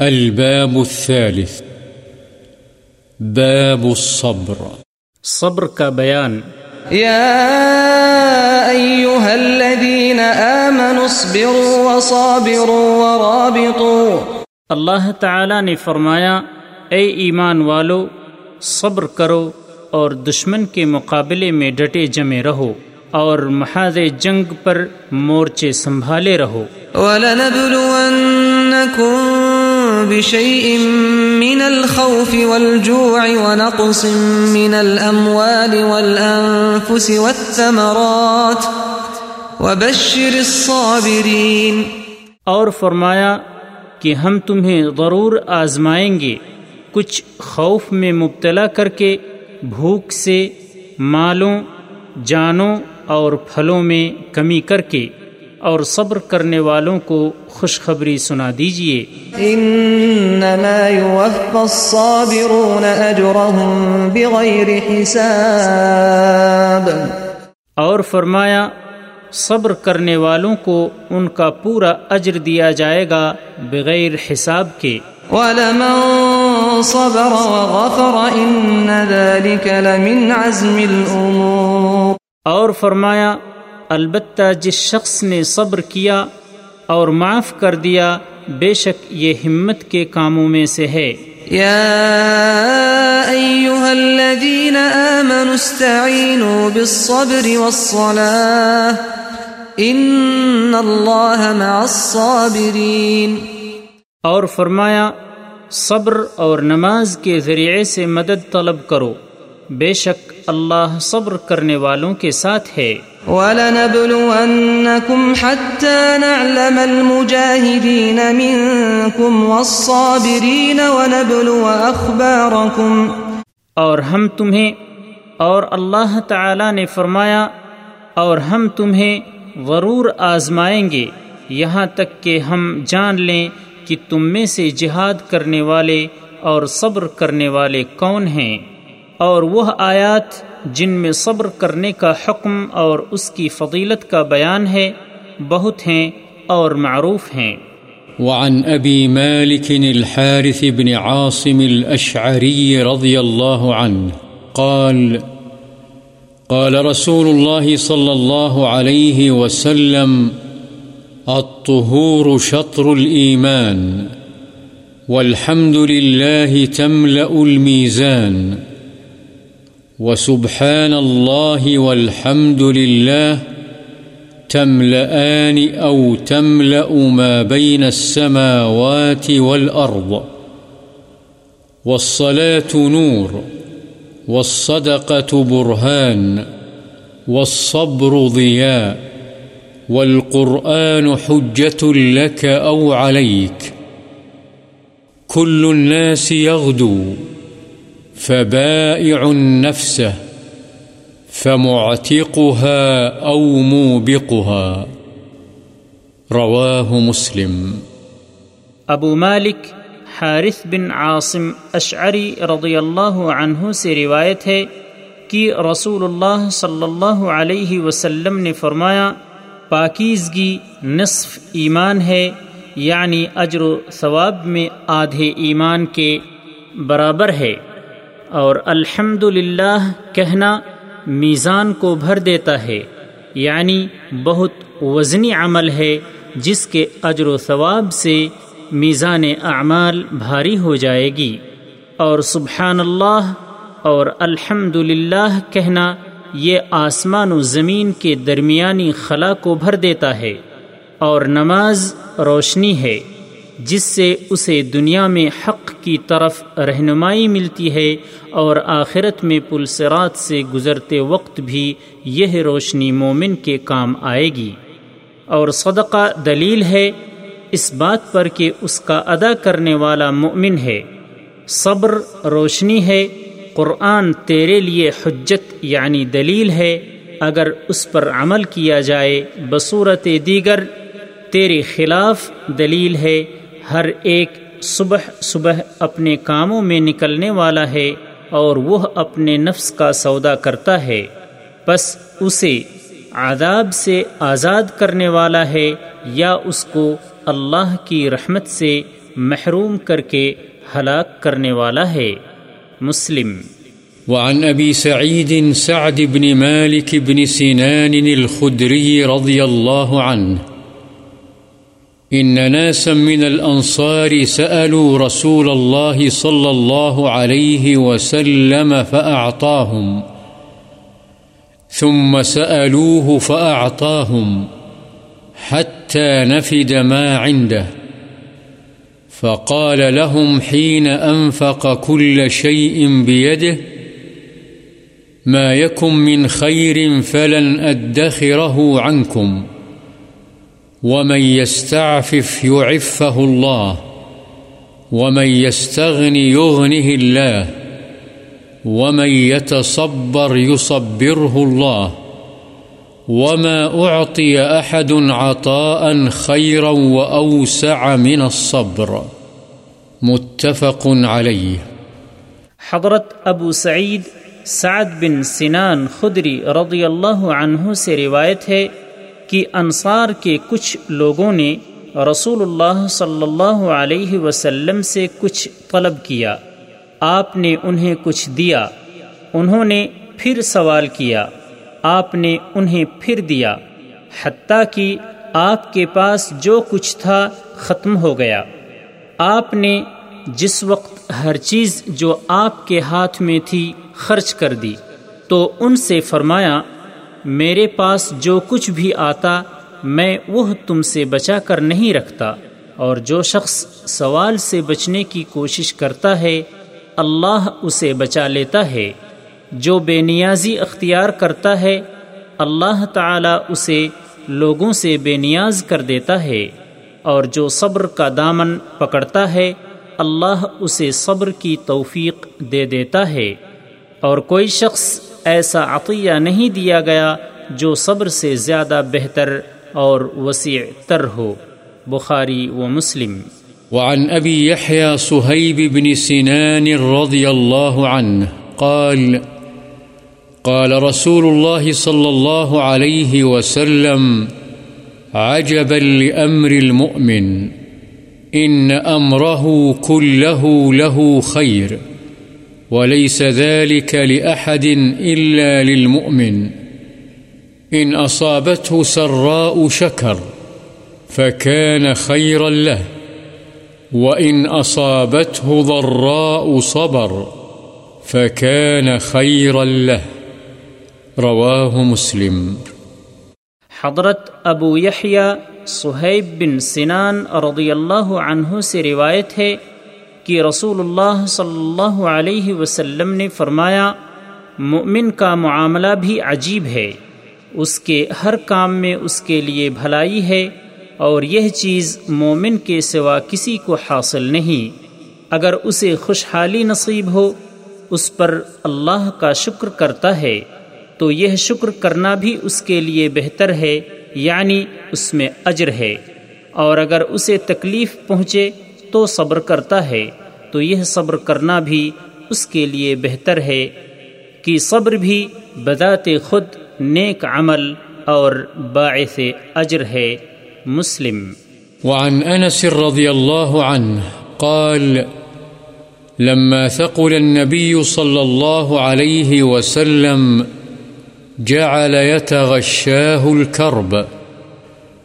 الباب الثالث. باب الصبر. صبر کا بیان. يا أيها الذين آمنوا اصبروا وصابروا ورابطوا. اللہ تعالی نے فرمایا اے ایمان والو صبر کرو اور دشمن کے مقابلے میں ڈٹے جمے رہو اور محاذ جنگ پر مورچے سنبھالے رہو۔ ولنبلونكم بشيء من الخوف والجوع ونقص من الأموال والأنفس والثمرات. وبشر الصابرين. اور فرمایا کہ ہم تمہیں ضرور آزمائیں گے کچھ خوف میں مبتلا کر کے بھوک سے مالوں، جانوں اور پھلوں میں کمی کر کے۔ اور صبر کرنے والوں کو خوشخبری سنا دیجیے إنما يوفى الصابرون أجرهم بغير حساب۔ اور فرمایا صبر کرنے والوں کو ان کا پورا اجر دیا جائے گا بغیر حساب کے۔ ولمن صبر وغفر إن ذلك لمن عزم الأمور۔ اور فرمایا البتہ جس شخص نے صبر کیا اور معاف کر دیا بے شک یہ ہمت کے کاموں میں سے ہے۔ يا أيها الذين آمنوا استعينوا بالصبر والصلاة إن الله مع الصابرين اور فرمایا صبر اور نماز کے ذریعے سے مدد طلب کرو۔ بے شک اللہ صبر کرنے والوں کے ساتھ ہے۔ ولنبلونكم حتى نعلم المجاهدين منكم والصابرين ونبلو أخباركم اور ہم تمہیں اور اللہ تعالی نے فرمایا اور ہم تمہیں ضرور آزمائیں گے۔ یہاں تک کہ ہم جان لیں کہ تم میں سے جہاد کرنے والے اور صبر کرنے والے کون ہیں۔ اور وہ آیات جن میں صبر کرنے کا حکم اور اس کی فضیلت کا بیان ہے، بہت ہیں اور معروف ہیں۔ وعن أبي مالك الحارث بن عاصم الأشعري رضي الله عنه قال قال رسول الله صلى الله عليه وسلم الطهور شطر الإيمان والحمد لله تملأ الميزان وسبحان الله والحمد لله تملأان أو تملأ ما بين السماوات والأرض والصلاة نور والصدقة برهان والصبر ضياء والقرآن حجة لك أو عليك كل الناس يغدو فبائع نفسه فمعتقها أو موبقها. رواه مسلم. ابو مالک حارث بن عاصم اشعری رضی اللہ عنہ سے روایت ہے کہ رسول اللہ صلی اللہ علیہ وسلم نے فرمایا، پاکیزگی نصف ایمان ہے یعنی اجر و ثواب میں آدھے ایمان کے برابر ہے۔ اور الحمد کہنا میزان کو بھر دیتا ہے یعنی بہت وزنی عمل ہے، جس کے اجر و ثواب سے میزان اعمال بھاری ہو جائے گی۔ اور سبحان اللہ اور الحمد کہنا یہ آسمان و زمین کے درمیانی خلا کو بھر دیتا ہے۔ اور نماز روشنی ہے۔ جس سے اسے دنیا میں حق کی طرف رہنمائی ملتی ہے اور آخرت میں پلسرات سے گزرتے وقت بھی یہ روشنی مومن کے کام آئے گی۔ اور صدقہ دلیل ہے اس بات پر کہ اس کا ادا کرنے والا مومن ہے۔ صبر روشنی ہے، قرآن تیرے لیے حجت یعنی دلیل ہے۔ اگر اس پر عمل کیا جائے بصورت دیگر، تیرے خلاف دلیل ہے۔ ہر ایک صبح صبح اپنے کاموں میں نکلنے والا ہے اور وہ اپنے نفس کا سودا کرتا ہے۔ بس اسے عذاب سے آزاد کرنے والا ہے یا اس کو اللہ کی رحمت سے محروم کر کے ہلاک کرنے والا ہے۔ مسلم۔ وعن أبي سعيد سعد بن مالك بن سنان الخدري رضي الله عنه إن ناسا من الأنصار سألوا رسول الله صلى الله عليه وسلم فأعطاهم ثم سألوه فأعطاهم حتى نفد ما عنده فقال لهم حين أنفق كل شيء بيده ما يكن من خير فلن أدخره عنكم ومن يستعفف يعفه الله ومن يستغني يغنه الله ومن يتصبر يصبره الله وما أعطي أحد عطاء خيرا وأوسع من الصبر متفق عليه حضرت ابو سعید سعد بن سنان خدری رضی اللہ عنہ سے روایت ہے کہ انصار کے کچھ لوگوں نے رسول اللہ صلی اللہ علیہ وسلم سے کچھ طلب کیا۔ آپ نے انہیں کچھ دیا۔ انہوں نے پھر سوال کیا۔ آپ نے انہیں پھر دیا۔ حتیٰ کہ آپ کے پاس جو کچھ تھا ختم ہو گیا۔ آپ نے جس وقت ہر چیز جو آپ کے ہاتھ میں تھی خرچ کر دی۔ تو ان سے فرمایا میرے پاس جو کچھ بھی آتا، میں وہ تم سے بچا کر نہیں رکھتا۔ اور جو شخص سوال سے بچنے کی کوشش کرتا ہے، اللہ اسے بچا لیتا ہے۔ جو بے نیازی اختیار کرتا ہے، اللہ تعالی اسے لوگوں سے بے نیاز کر دیتا ہے۔ اور جو صبر کا دامن پکڑتا ہے، اللہ اسے صبر کی توفیق دے دیتا ہے۔ اور کوئی شخص ایسا عطیہ نہیں دیا گیا جو صبر سے زیادہ بہتر اور وسیع تر ہو۔ بخاری و مسلم۔ وعن أبي يحيى صهيب بن سنان رضي الله عنه قال قال رسول الله صلى الله عليه وسلم عجبا لأمر المؤمن إن أمره كله له خير وليس ذلك لأحد إلا للمؤمن. إن أصابته سراء شكر فكان خيرا له، وإن أصابته ضراء صبر فكان خيرا له. رواه مسلم. حضرت ابو یحییٰ صہیب بن سنان رضی اللہ عنہ سے روایت ہے کہ رسول اللہ صلی اللہ علیہ وسلم نے فرمایا، مؤمن کا معاملہ بھی عجیب ہے۔ اس کے ہر کام میں اس کے لیے بھلائی ہے اور یہ چیز مومن کے سوا کسی کو حاصل نہیں۔ اگر اسے خوشحالی نصیب ہو، اس پر اللہ کا شکر کرتا ہے، تو یہ شکر کرنا بھی اس کے لیے بہتر ہے یعنی اس میں اجر ہے۔ اور اگر اسے تکلیف پہنچے تو صبر کرتا ہے، تو یہ صبر کرنا بھی اس کے لیے بہتر ہے کہ صبر بھی بذات خود نیک عمل اور باعث اجر ہے۔ مسلم۔ وعن أنس رضي الله عنه قال، لما ثقل النبي صلى الله عليه وسلم جعل يتغشاه الكرب،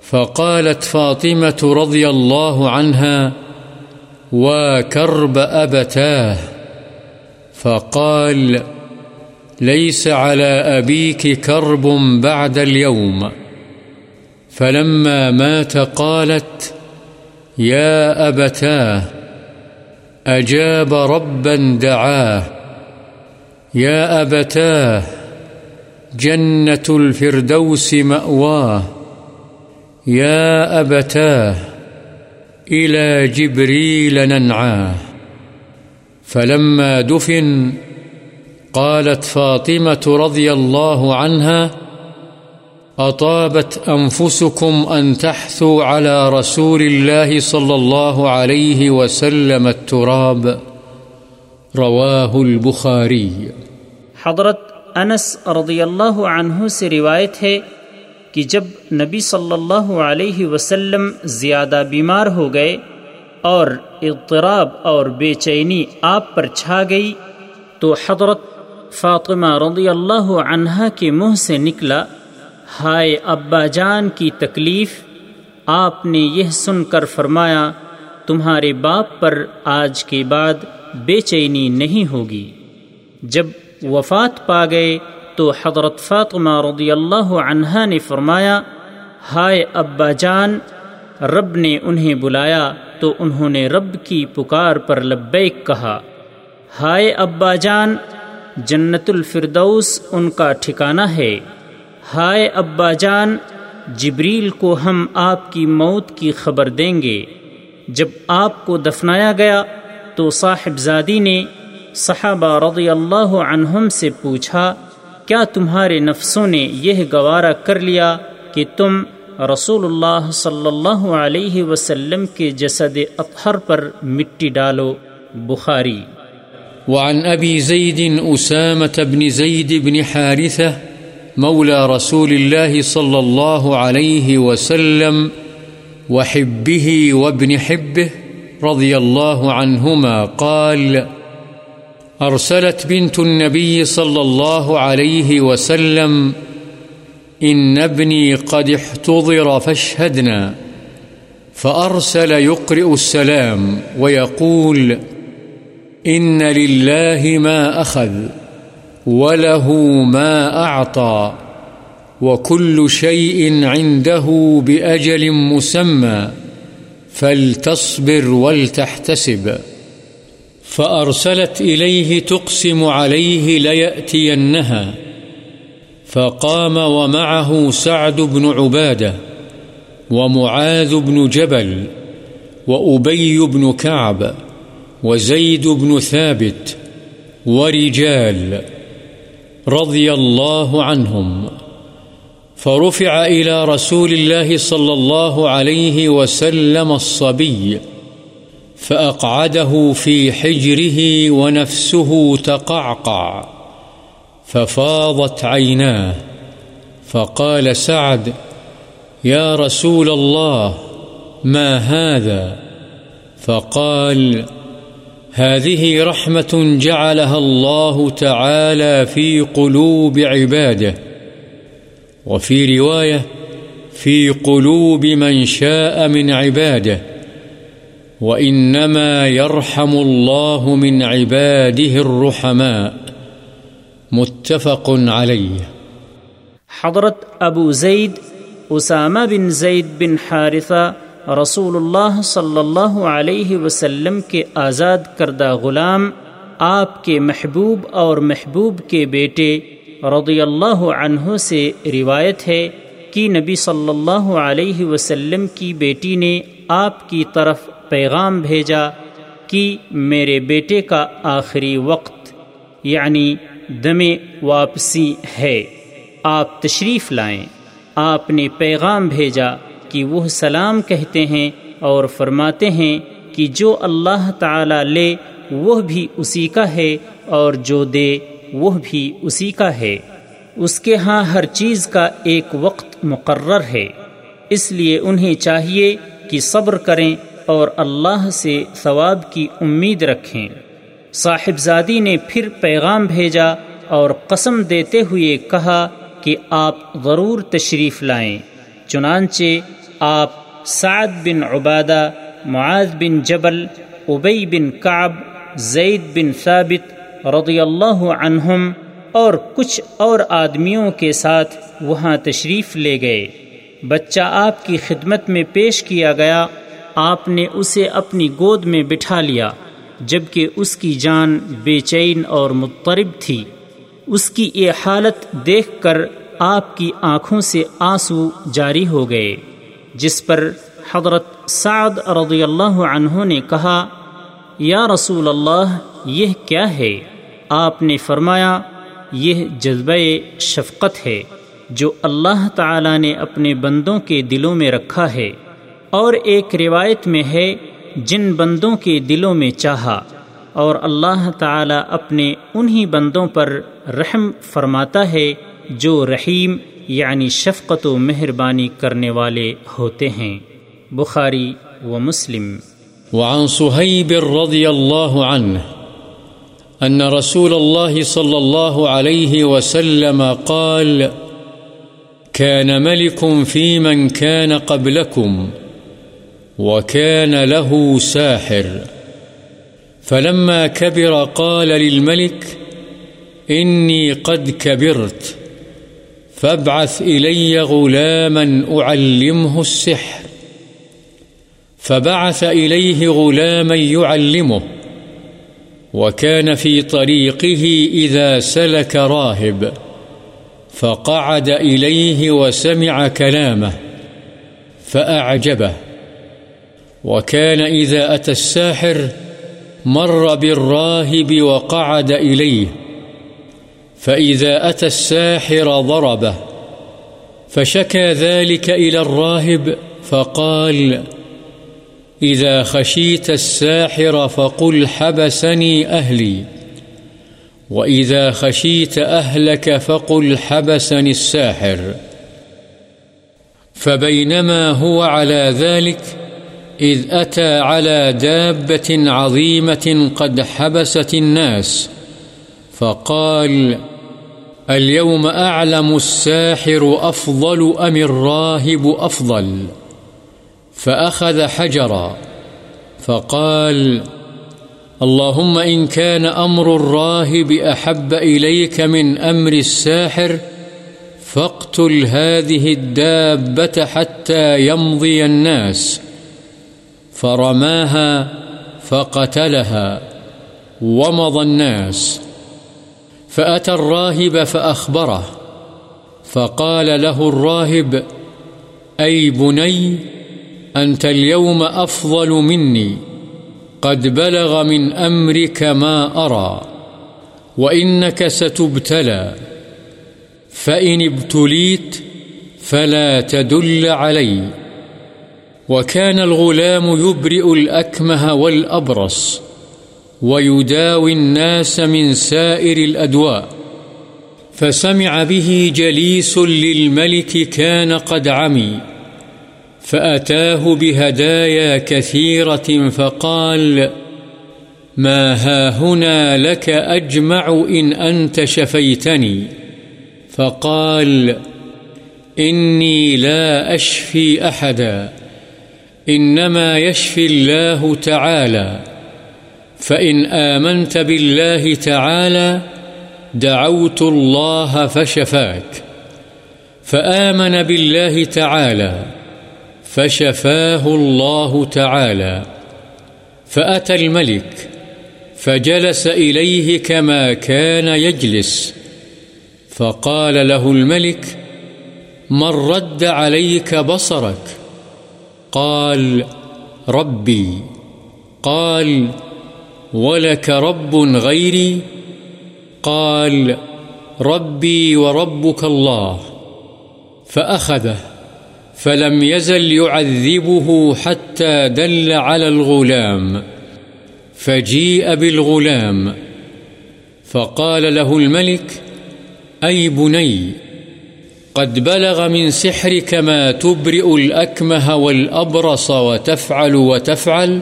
فقالت فاطمة رضي الله عنها وكرب أبتاه فقال ليس على أبيك كرب بعد اليوم فلما مات قالت يا أبتاه أجاب ربا دعاه يا أبتاه جنة الفردوس مأواه يا أبتاه إلى جبريل ننعاه فلما دفن قالت فاطمة رضي الله عنها، أطابت أنفسكم أن تحثوا على رسول الله صلى الله عليه وسلم التراب. رواه البخاري. حضرت انس رضی اللہ عنہ سے روایت ہے کہ جب نبی صلی اللہ علیہ وسلم زیادہ بیمار ہو گئے اور اضطراب اور بے چینی آپ پر چھا گئی، تو حضرت فاطمہ رضی اللہ عنہا کے منہ سے نکلا، ہائے ابا جان کی تکلیف، آپ نے یہ سن کر فرمایا، تمہارے باپ پر آج کے بعد بے چینی نہیں ہوگی۔ جب وفات پا گئے تو حضرت فاطمہ رضی اللہ عنہا نے فرمایا، ہائے ابا جان، رب نے انہیں بلایا تو انہوں نے رب کی پکار پر لبیک کہا، ہائے ابا جان، جنت الفردوس ان کا ٹھکانہ ہے، ہائے ابا جان، جبریل کو ہم آپ کی موت کی خبر دیں گے، جب آپ کو دفنایا گیا تو صاحبزادی نے صحابہ رضی اللہ عنہم سے پوچھا کیا تمہارے نفسوں نے یہ گوارا کر لیا کہ تم رسول اللہ صلی اللہ علیہ وسلم کے جسد اطہر پر مٹی ڈالو؟ بخاری۔ وعن أبي زيد أسامة بن زيد بن حارثة مولى رسول الله صلى الله عليه وسلم وحبه وابن حبه رضي الله عنهما قال أرسلت بنت النبي صلى الله عليه وسلم، إن ابني قد احتضر فاشهدنا، فأرسل يقرئ السلام ويقول، إن لله ما أخذ، وله ما أعطى، وكل شيء عنده بأجل مسمى، فلتصبر ولتحتسب. فأرسلت إليه تقسم عليه ليأتينها، فقام ومعه سعد بن عبادة ومعاذ بن جبل وأبي بن كعب وزيد بن ثابت ورجال رضي الله عنهم، فرفع إلى رسول الله صلى الله عليه وسلم الصبي فأقعده في حجره ونفسه تقعقع، ففاضت عيناه، فقال سعد يا رسول الله، ما هذا؟ فقال هذه رحمة جعلها الله تعالى في قلوب عباده، وفي رواية في قلوب من شاء من عباده. وإنما يرحم الله من عباده الرحماء متفق عليه حضرت ابو زید، اسامہ بن زید بن حارثہ رسول اللہ صلی اللہ علیہ وسلم کے آزاد کردہ غلام، آپ کے محبوب اور محبوب کے بیٹے رضی اللہ عنہ سے روایت ہے کہ نبی صلی اللہ علیہ وسلم کی بیٹی نے آپ کی طرف پیغام بھیجا کہ میرے بیٹے کا آخری وقت یعنی دم واپسی ہے۔ آپ تشریف لائیں۔ آپ نے پیغام بھیجا کہ وہ سلام کہتے ہیں اور فرماتے ہیں کہ جو اللہ تعالی لے، وہ بھی اسی کا ہے اور جو دے، وہ بھی اسی کا ہے۔ اس کے ہاں ہر چیز کا ایک وقت مقرر ہے۔ اس لیے انہیں چاہیے کہ صبر کریں اور اللہ سے ثواب کی امید رکھیں۔ صاحبزادی نے پھر پیغام بھیجا اور قسم دیتے ہوئے کہا کہ آپ ضرور تشریف لائیں۔ چنانچہ آپ سعد بن عبادہ، معاذ بن جبل ابئی بن کعب، زید بن ثابت رضی اللہ عنہم اور کچھ اور آدمیوں کے ساتھ وہاں تشریف لے گئے۔ بچہ آپ کی خدمت میں پیش کیا گیا آپ نے اسے اپنی گود میں بٹھا لیا، جبکہ اس کی جان بے چین اور مضطرب تھی۔ اس کی یہ حالت دیکھ کر آپ کی آنکھوں سے آنسو جاری ہو گئے، جس پر حضرت سعد رضی اللہ عنہ نے کہا، یا رسول اللہ، یہ کیا ہے؟ آپ نے فرمایا، یہ جذبہ شفقت ہے جو اللہ تعالی نے اپنے بندوں کے دلوں میں رکھا ہے۔ اور ایک روایت میں ہے، جن بندوں کے دلوں میں چاہا، اور اللہ تعالی اپنے انہی بندوں پر رحم فرماتا ہے جو رحیم یعنی شفقت و مہربانی کرنے والے ہوتے ہیں۔ بخاری و مسلم۔ وعن صهيب رضي الله عنه أن رسول الله صلى الله عليه وسلم قال كان ملك في من كان قبلكم وكان له ساحر. فلما كبر قال للملك، إني قد كبرت، فابعث إلي غلاما أعلمه السحر. فبعث إليه غلاما يعلمه، وكان في طريقه إذا سلك راهب. فقعد إليه وسمع كلامه، فأعجبه. وكان إذا أتى الساحر مر بالراهب وقعد إليه، فإذا أتى الساحر ضربه، فشكى ذلك إلى الراهب فقال إذا خشيت الساحر فقل حبسني أهلي، وإذا خشيت أهلك فقل حبسني الساحر. فبينما هو على ذلك إذ أتى على دابة عظيمة قد حبست الناس، فقال اليوم أعلم الساحر أفضل أم الراهب أفضل؟ فأخذ حجرا، فقال اللهم إن كان أمر الراهب أحب إليك من أمر الساحر، فاقتل هذه الدابة حتى يمضي الناس. فرماها فقتلها ومضى الناس. فأتى الراهب فأخبره، فقال له الراهب، أي بني، أنت اليوم أفضل مني، قد بلغ من أمرك ما أرى، وإنك ستبتلى، فإن ابتليت فلا تدل علي. وكان الغلام يبرئ الأكمه والأبرص ويداوي الناس من سائر الأدواء فسمع به جليس للملك كان قد عمي فأتاه بهدايا كثيرة فقال، ما هاهنا لك أجمع إن أنت شفيتني. فقال، إني لا أشفي أحدا. إنما يشفي الله تعالى، فإن آمنت بالله تعالى دعوت الله فشفاك، فآمن بالله تعالى فشفاه الله تعالى، فأتى الملك فجلس إليه كما كان يجلس، فقال له الملك من رد عليك بصرك قال ربي، قال ولك رب غيري، قال ربي وربك الله، فأخذه، فلم يزل يعذبه حتى دل على الغلام، فجيء بالغلام، فقال له الملك أي بني قد بلغ من سحرك ما تبرئ الأكمه والأبرص وتفعل وتفعل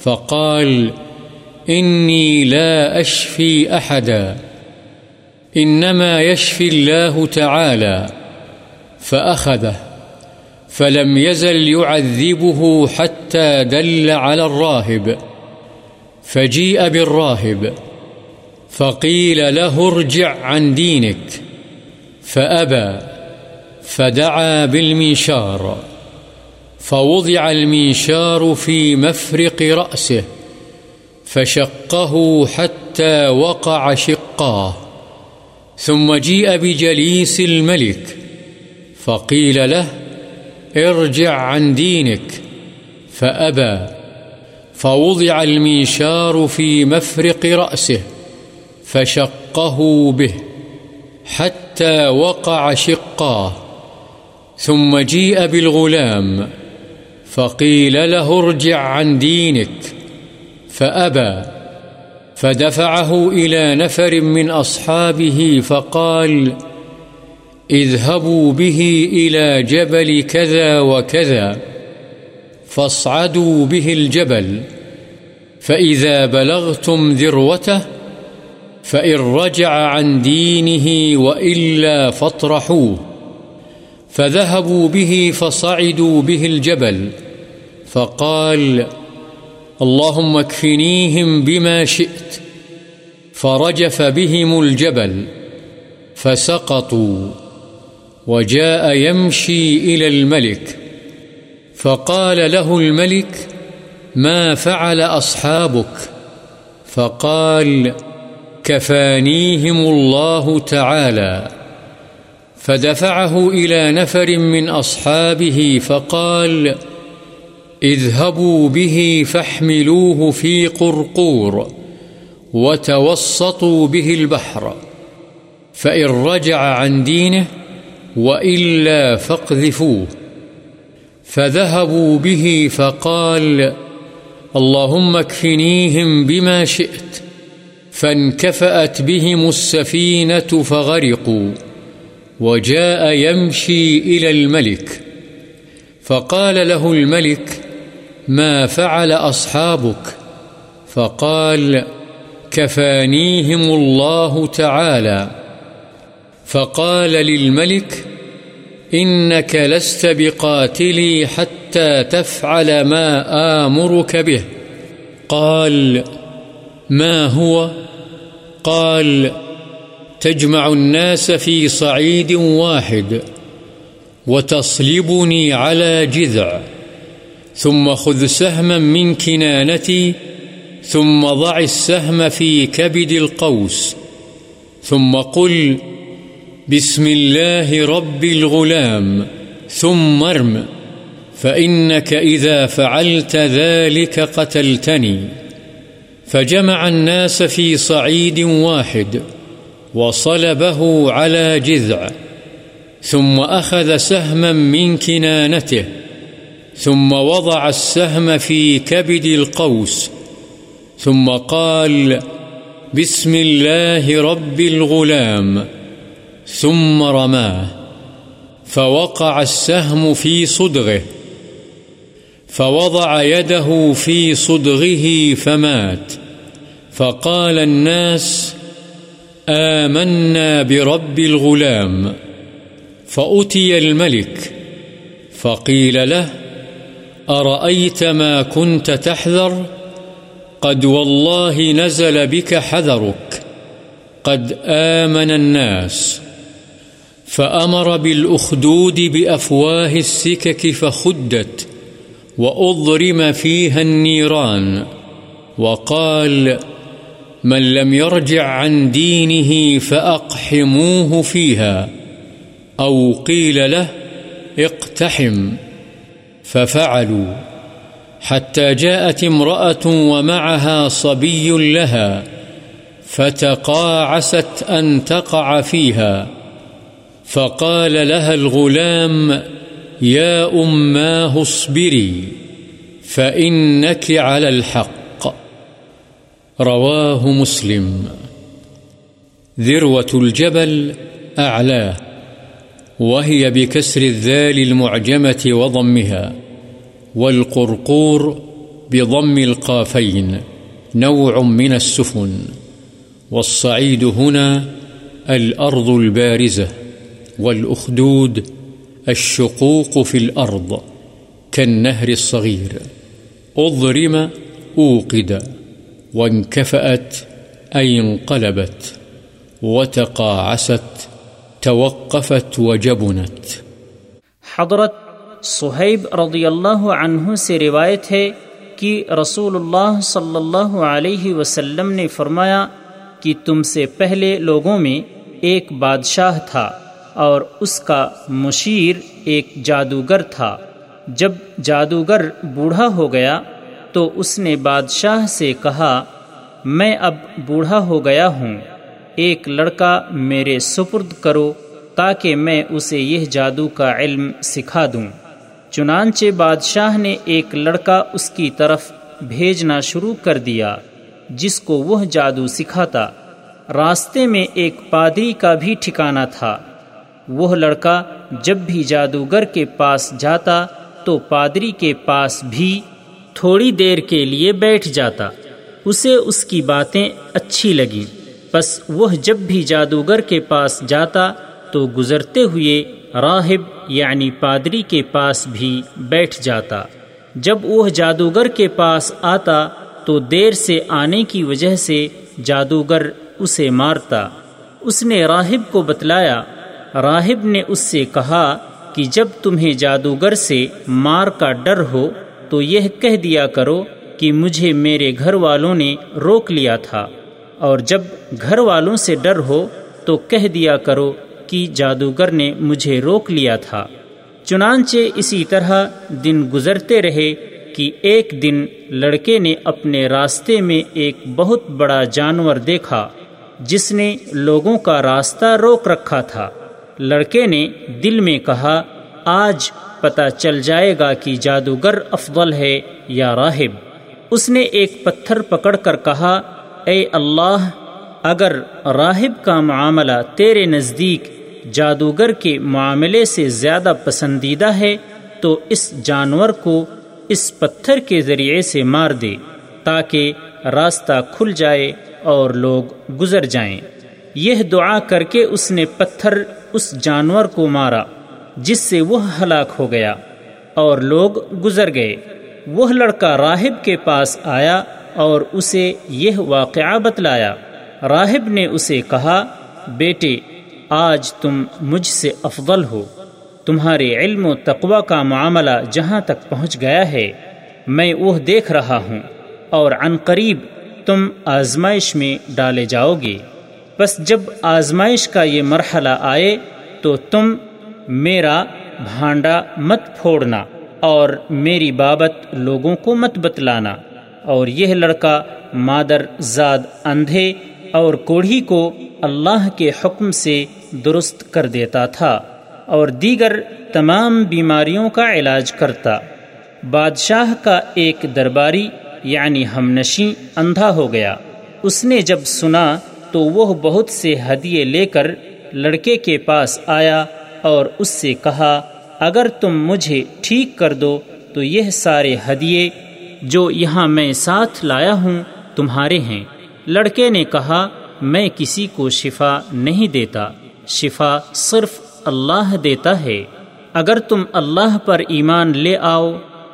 فقال إني لا أشفي أحدا إنما يشفي الله تعالى فأخذه فلم يزل يعذبه حتى دل على الراهب فجيء بالراهب فقيل له ارجع عن دينك فأبى، فدعا بالمنشار فوضع المنشار في مفرق رأسه، فشقه حتى وقع شقاه، ثم جيء بجليس الملك، فقيل له ارجع عن دينك. فأبى، فوضع المنشار في مفرق رأسه، فشقه به، حتى حتى وقع شقاه ثم جيء بالغلام، فقيل له ارجع عن دينك، فأبى، فدفعه إلى نفر من أصحابه فقال اذهبوا به إلى جبل كذا وكذا، فاصعدوا به الجبل، فإذا بلغتم ذروته فإن رجع عن دينه وإلا فاطرحوه فذهبوا به فصعدوا به الجبل فقال اللهم اكفنيهم بما شئت فرجف بهم الجبل فسقطوا وجاء يمشي إلى الملك فقال له الملك ما فعل أصحابك فقال كفانيهم الله تعالى فدفعه إلى نفر من أصحابه فقال اذهبوا به فاحملوه في قرقور وتوسطوا به البحر فإن رجع عن دينه وإلا فاقذفوه فذهبوا به فقال اللهم اكفنيهم بما شئت فانكفأت بهم السفينة فغرقوا وجاء يمشي إلى الملك فقال له الملك ما فعل أصحابك فقال كفانيهم الله تعالى فقال للملك إنك لست بقاتلي حتى تفعل ما آمرك به قال ما هو؟ قال تجمع الناس في صعيد واحد وتصلبني على جذع، ثم خذ سهما من كنانتي، ثم ضع السهم في كبد القوس، ثم قل بسم الله رب الغلام، ثم ارم، فإنك إذا فعلت ذلك قتلتني. فجمع الناس في صعيد واحد وصلبه على جذع، ثم أخذ سهما من كنانته، ثم وضع السهم في كبد القوس، ثم قال بسم الله رب الغلام، ثم رماه، فوقع السهم في صدغه، فوضع يده في صدغه فمات. فقال الناس آمنا برب الغلام، فأتي الملك، فقيل له، أرأيت ما كنت تحذر؟ قد والله نزل بك حذرك، قد آمن الناس، فأمر بالأخدود بأفواه السكك فخدت، وأضرم فيها النيران، وقال من لم يرجع عن دينه فأقحموه فيها، أو قيل له اقتحم، ففعلوا، حتى جاءت امرأة ومعها صبي لها، فتقاعست أن تقع فيها، فقال لها الغلام يا أماه اصبري، فإنك على الحق. رواه مسلم. ذروة الجبل أعلاه وهي بكسر الذال المعجمة وضمها، والقرقور بضم القافين، نوع من السفن، والصعيد هنا الأرض البارزة، والأخدود الشقوق في الأرض، كالنهر الصغير. أضرم، أوقد. وانكفأت أي انقلبت وتقاعست توقفت وجبنت. حضرت صہیب رضی اللہ عنہ سے روایت ہے کہ رسول اللہ صلی اللہ علیہ وسلم نے فرمایا کہ تم سے پہلے لوگوں میں ایک بادشاہ تھا اور اس کا مشیر ایک جادوگر تھا۔ جب جادوگر بوڑھا ہو گیا تو اس نے بادشاہ سے کہا، میں اب بوڑھا ہو گیا ہوں، ایک لڑکا میرے سپرد کرو تاکہ میں اسے یہ جادو کا علم سکھا دوں۔ چنانچہ بادشاہ نے ایک لڑکا اس کی طرف بھیجنا شروع کر دیا، جس کو وہ جادو سکھاتا۔ راستے میں ایک پادری کا بھی ٹھکانہ تھا۔ وہ لڑکا جب بھی جادوگر کے پاس جاتا تو پادری کے پاس بھی تھوڑی دیر کے لیے بیٹھ جاتا۔ اسے اس کی باتیں اچھی لگیں۔ بس وہ جب بھی جادوگر کے پاس جاتا تو گزرتے ہوئے راہب یعنی پادری کے پاس بھی بیٹھ جاتا۔ جب وہ جادوگر کے پاس آتا تو دیر سے آنے کی وجہ سے جادوگر اسے مارتا۔ اس نے راہب کو بتلایا۔ راہب نے اس سے کہا کہ جب تمہیں جادوگر سے مار کا ڈر ہو تو یہ کہہ دیا کرو کہ مجھے میرے گھر والوں نے روک لیا تھا۔ اور جب گھر والوں سے ڈر ہو تو کہہ دیا کرو کہ جادوگر نے مجھے روک لیا تھا۔ چنانچہ اسی طرح دن گزرتے رہے کہ ایک دن لڑکے نے اپنے راستے میں ایک بہت بڑا جانور دیکھا، جس نے لوگوں کا راستہ روک رکھا تھا۔ لڑکے نے دل میں کہا آج پتہ چل جائے گا کہ جادوگر افضل ہے یا راہب۔ اس نے ایک پتھر پکڑ کر کہا، اے اللہ، اگر راہب کا معاملہ تیرے نزدیک جادوگر کے معاملے سے زیادہ پسندیدہ ہے، تو اس جانور کو اس پتھر کے ذریعے سے مار دے تاکہ راستہ کھل جائے اور لوگ گزر جائیں۔ یہ دعا کر کے اس نے پتھر اس جانور کو مارا۔ جس سے وہ ہلاک ہو گیا اور لوگ گزر گئے۔ وہ لڑکا راہب کے پاس آیا اور اسے یہ واقعہ بتلایا۔ راہب نے اسے کہا، بیٹے، آج تم مجھ سے افضل ہو۔ تمہارے علم و تقوی کا معاملہ جہاں تک پہنچ گیا ہے، میں وہ دیکھ رہا ہوں اور عن قریب تم آزمائش میں ڈالے جاؤ گے۔ بس جب آزمائش کا یہ مرحلہ آئے تو تم میرا بھانڈا مت پھوڑنا اور میری بابت لوگوں کو مت بتلانا۔ اور یہ لڑکا مادر زاد اندھے اور کوڑھی کو اللہ کے حکم سے درست کر دیتا تھا اور دیگر تمام بیماریوں کا علاج کرتا۔ بادشاہ کا ایک درباری یعنی ہم نشیں، اندھا ہو گیا۔ اس نے جب سنا تو وہ بہت سے ہدیے لے کر لڑکے کے پاس آیا اور اس سے کہا، اگر تم مجھے ٹھیک کر دو، تو یہ سارے ہدیے جو یہاں میں ساتھ لایا ہوں تمہارے ہیں۔ لڑکے نے کہا، میں کسی کو شفا نہیں دیتا۔ شفا صرف اللہ دیتا ہے۔ اگر تم اللہ پر ایمان لے آؤ،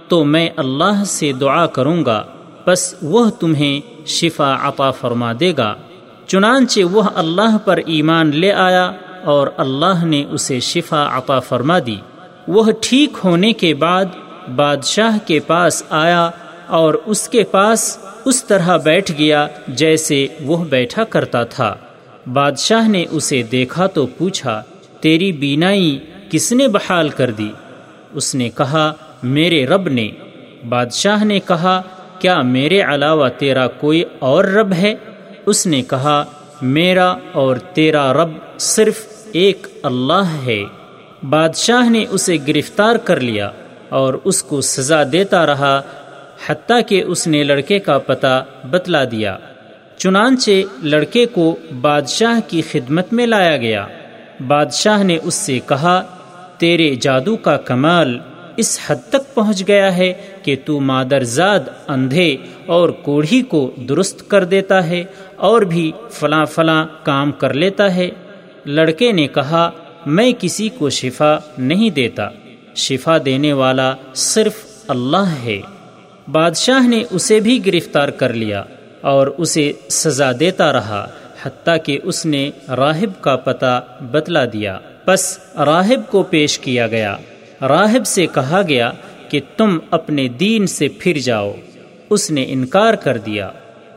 تو میں اللہ سے دعا کروں گا۔ بس وہ تمہیں شفا عطا فرما دے گا۔ چنانچہ وہ اللہ پر ایمان لے آیا۔ اور اللہ نے اسے شفا عطا فرما دی۔ وہ ٹھیک ہونے کے بعد بادشاہ کے پاس آیا اور اس کے پاس اس طرح بیٹھ گیا جیسے وہ بیٹھا کرتا تھا۔ بادشاہ نے اسے دیکھا تو پوچھا، تیری بینائی کس نے بحال کر دی؟ اس نے کہا، میرے رب نے۔ بادشاہ نے کہا، کیا میرے علاوہ تیرا کوئی اور رب ہے؟ اس نے کہا، میرا اور تیرا رب صرف ایک اللہ ہے۔ بادشاہ نے اسے گرفتار کر لیا اور اس کو سزا دیتا رہا، حتیٰ کہ اس نے لڑکے کا پتہ بتلا دیا۔ چنانچہ لڑکے کو بادشاہ کی خدمت میں لایا گیا۔ بادشاہ نے اس سے کہا، تیرے جادو کا کمال اس حد تک پہنچ گیا ہے کہ تو مادر زاد اندھے اور کوڑھی کو درست کر دیتا ہے اور بھی فلاں فلاں کام کر لیتا ہے۔ لڑکے نے کہا، میں کسی کو شفا نہیں دیتا۔ شفا دینے والا صرف اللہ ہے۔ بادشاہ نے اسے بھی گرفتار کر لیا اور اسے سزا دیتا رہا، حتیٰ کہ اس نے راہب کا پتہ بتلا دیا۔ بس راہب کو پیش کیا گیا۔ راہب سے کہا گیا کہ تم اپنے دین سے پھر جاؤ۔ اس نے انکار کر دیا۔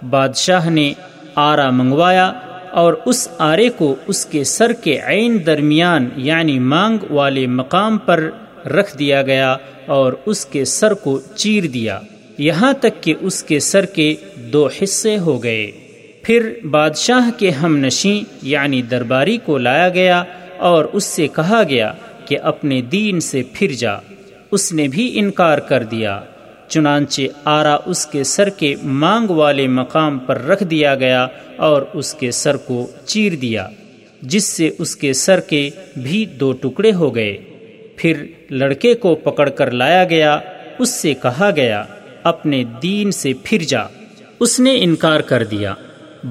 بادشاہ نے آرا منگوایا اور اس آرے کو اس کے سر کے عین درمیان یعنی مانگ والے مقام پر رکھ دیا گیا اور اس کے سر کو چیر دیا۔ یہاں تک کہ اس کے سر کے دو حصے ہو گئے۔ پھر بادشاہ کے ہم نشیں یعنی درباری کو لایا گیا اور اس سے کہا گیا کہ اپنے دین سے پھر جا۔ اس نے بھی انکار کر دیا۔ چنانچہ آرا اس کے سر کے مانگ والے مقام پر رکھ دیا گیا اور اس کے سر کو چیر دیا، جس سے اس کے سر کے بھی دو ٹکڑے ہو گئے۔ پھر لڑکے کو پکڑ کر لایا گیا، اس سے کہا گیا، اپنے دین سے پھر جا۔ اس نے انکار کر دیا۔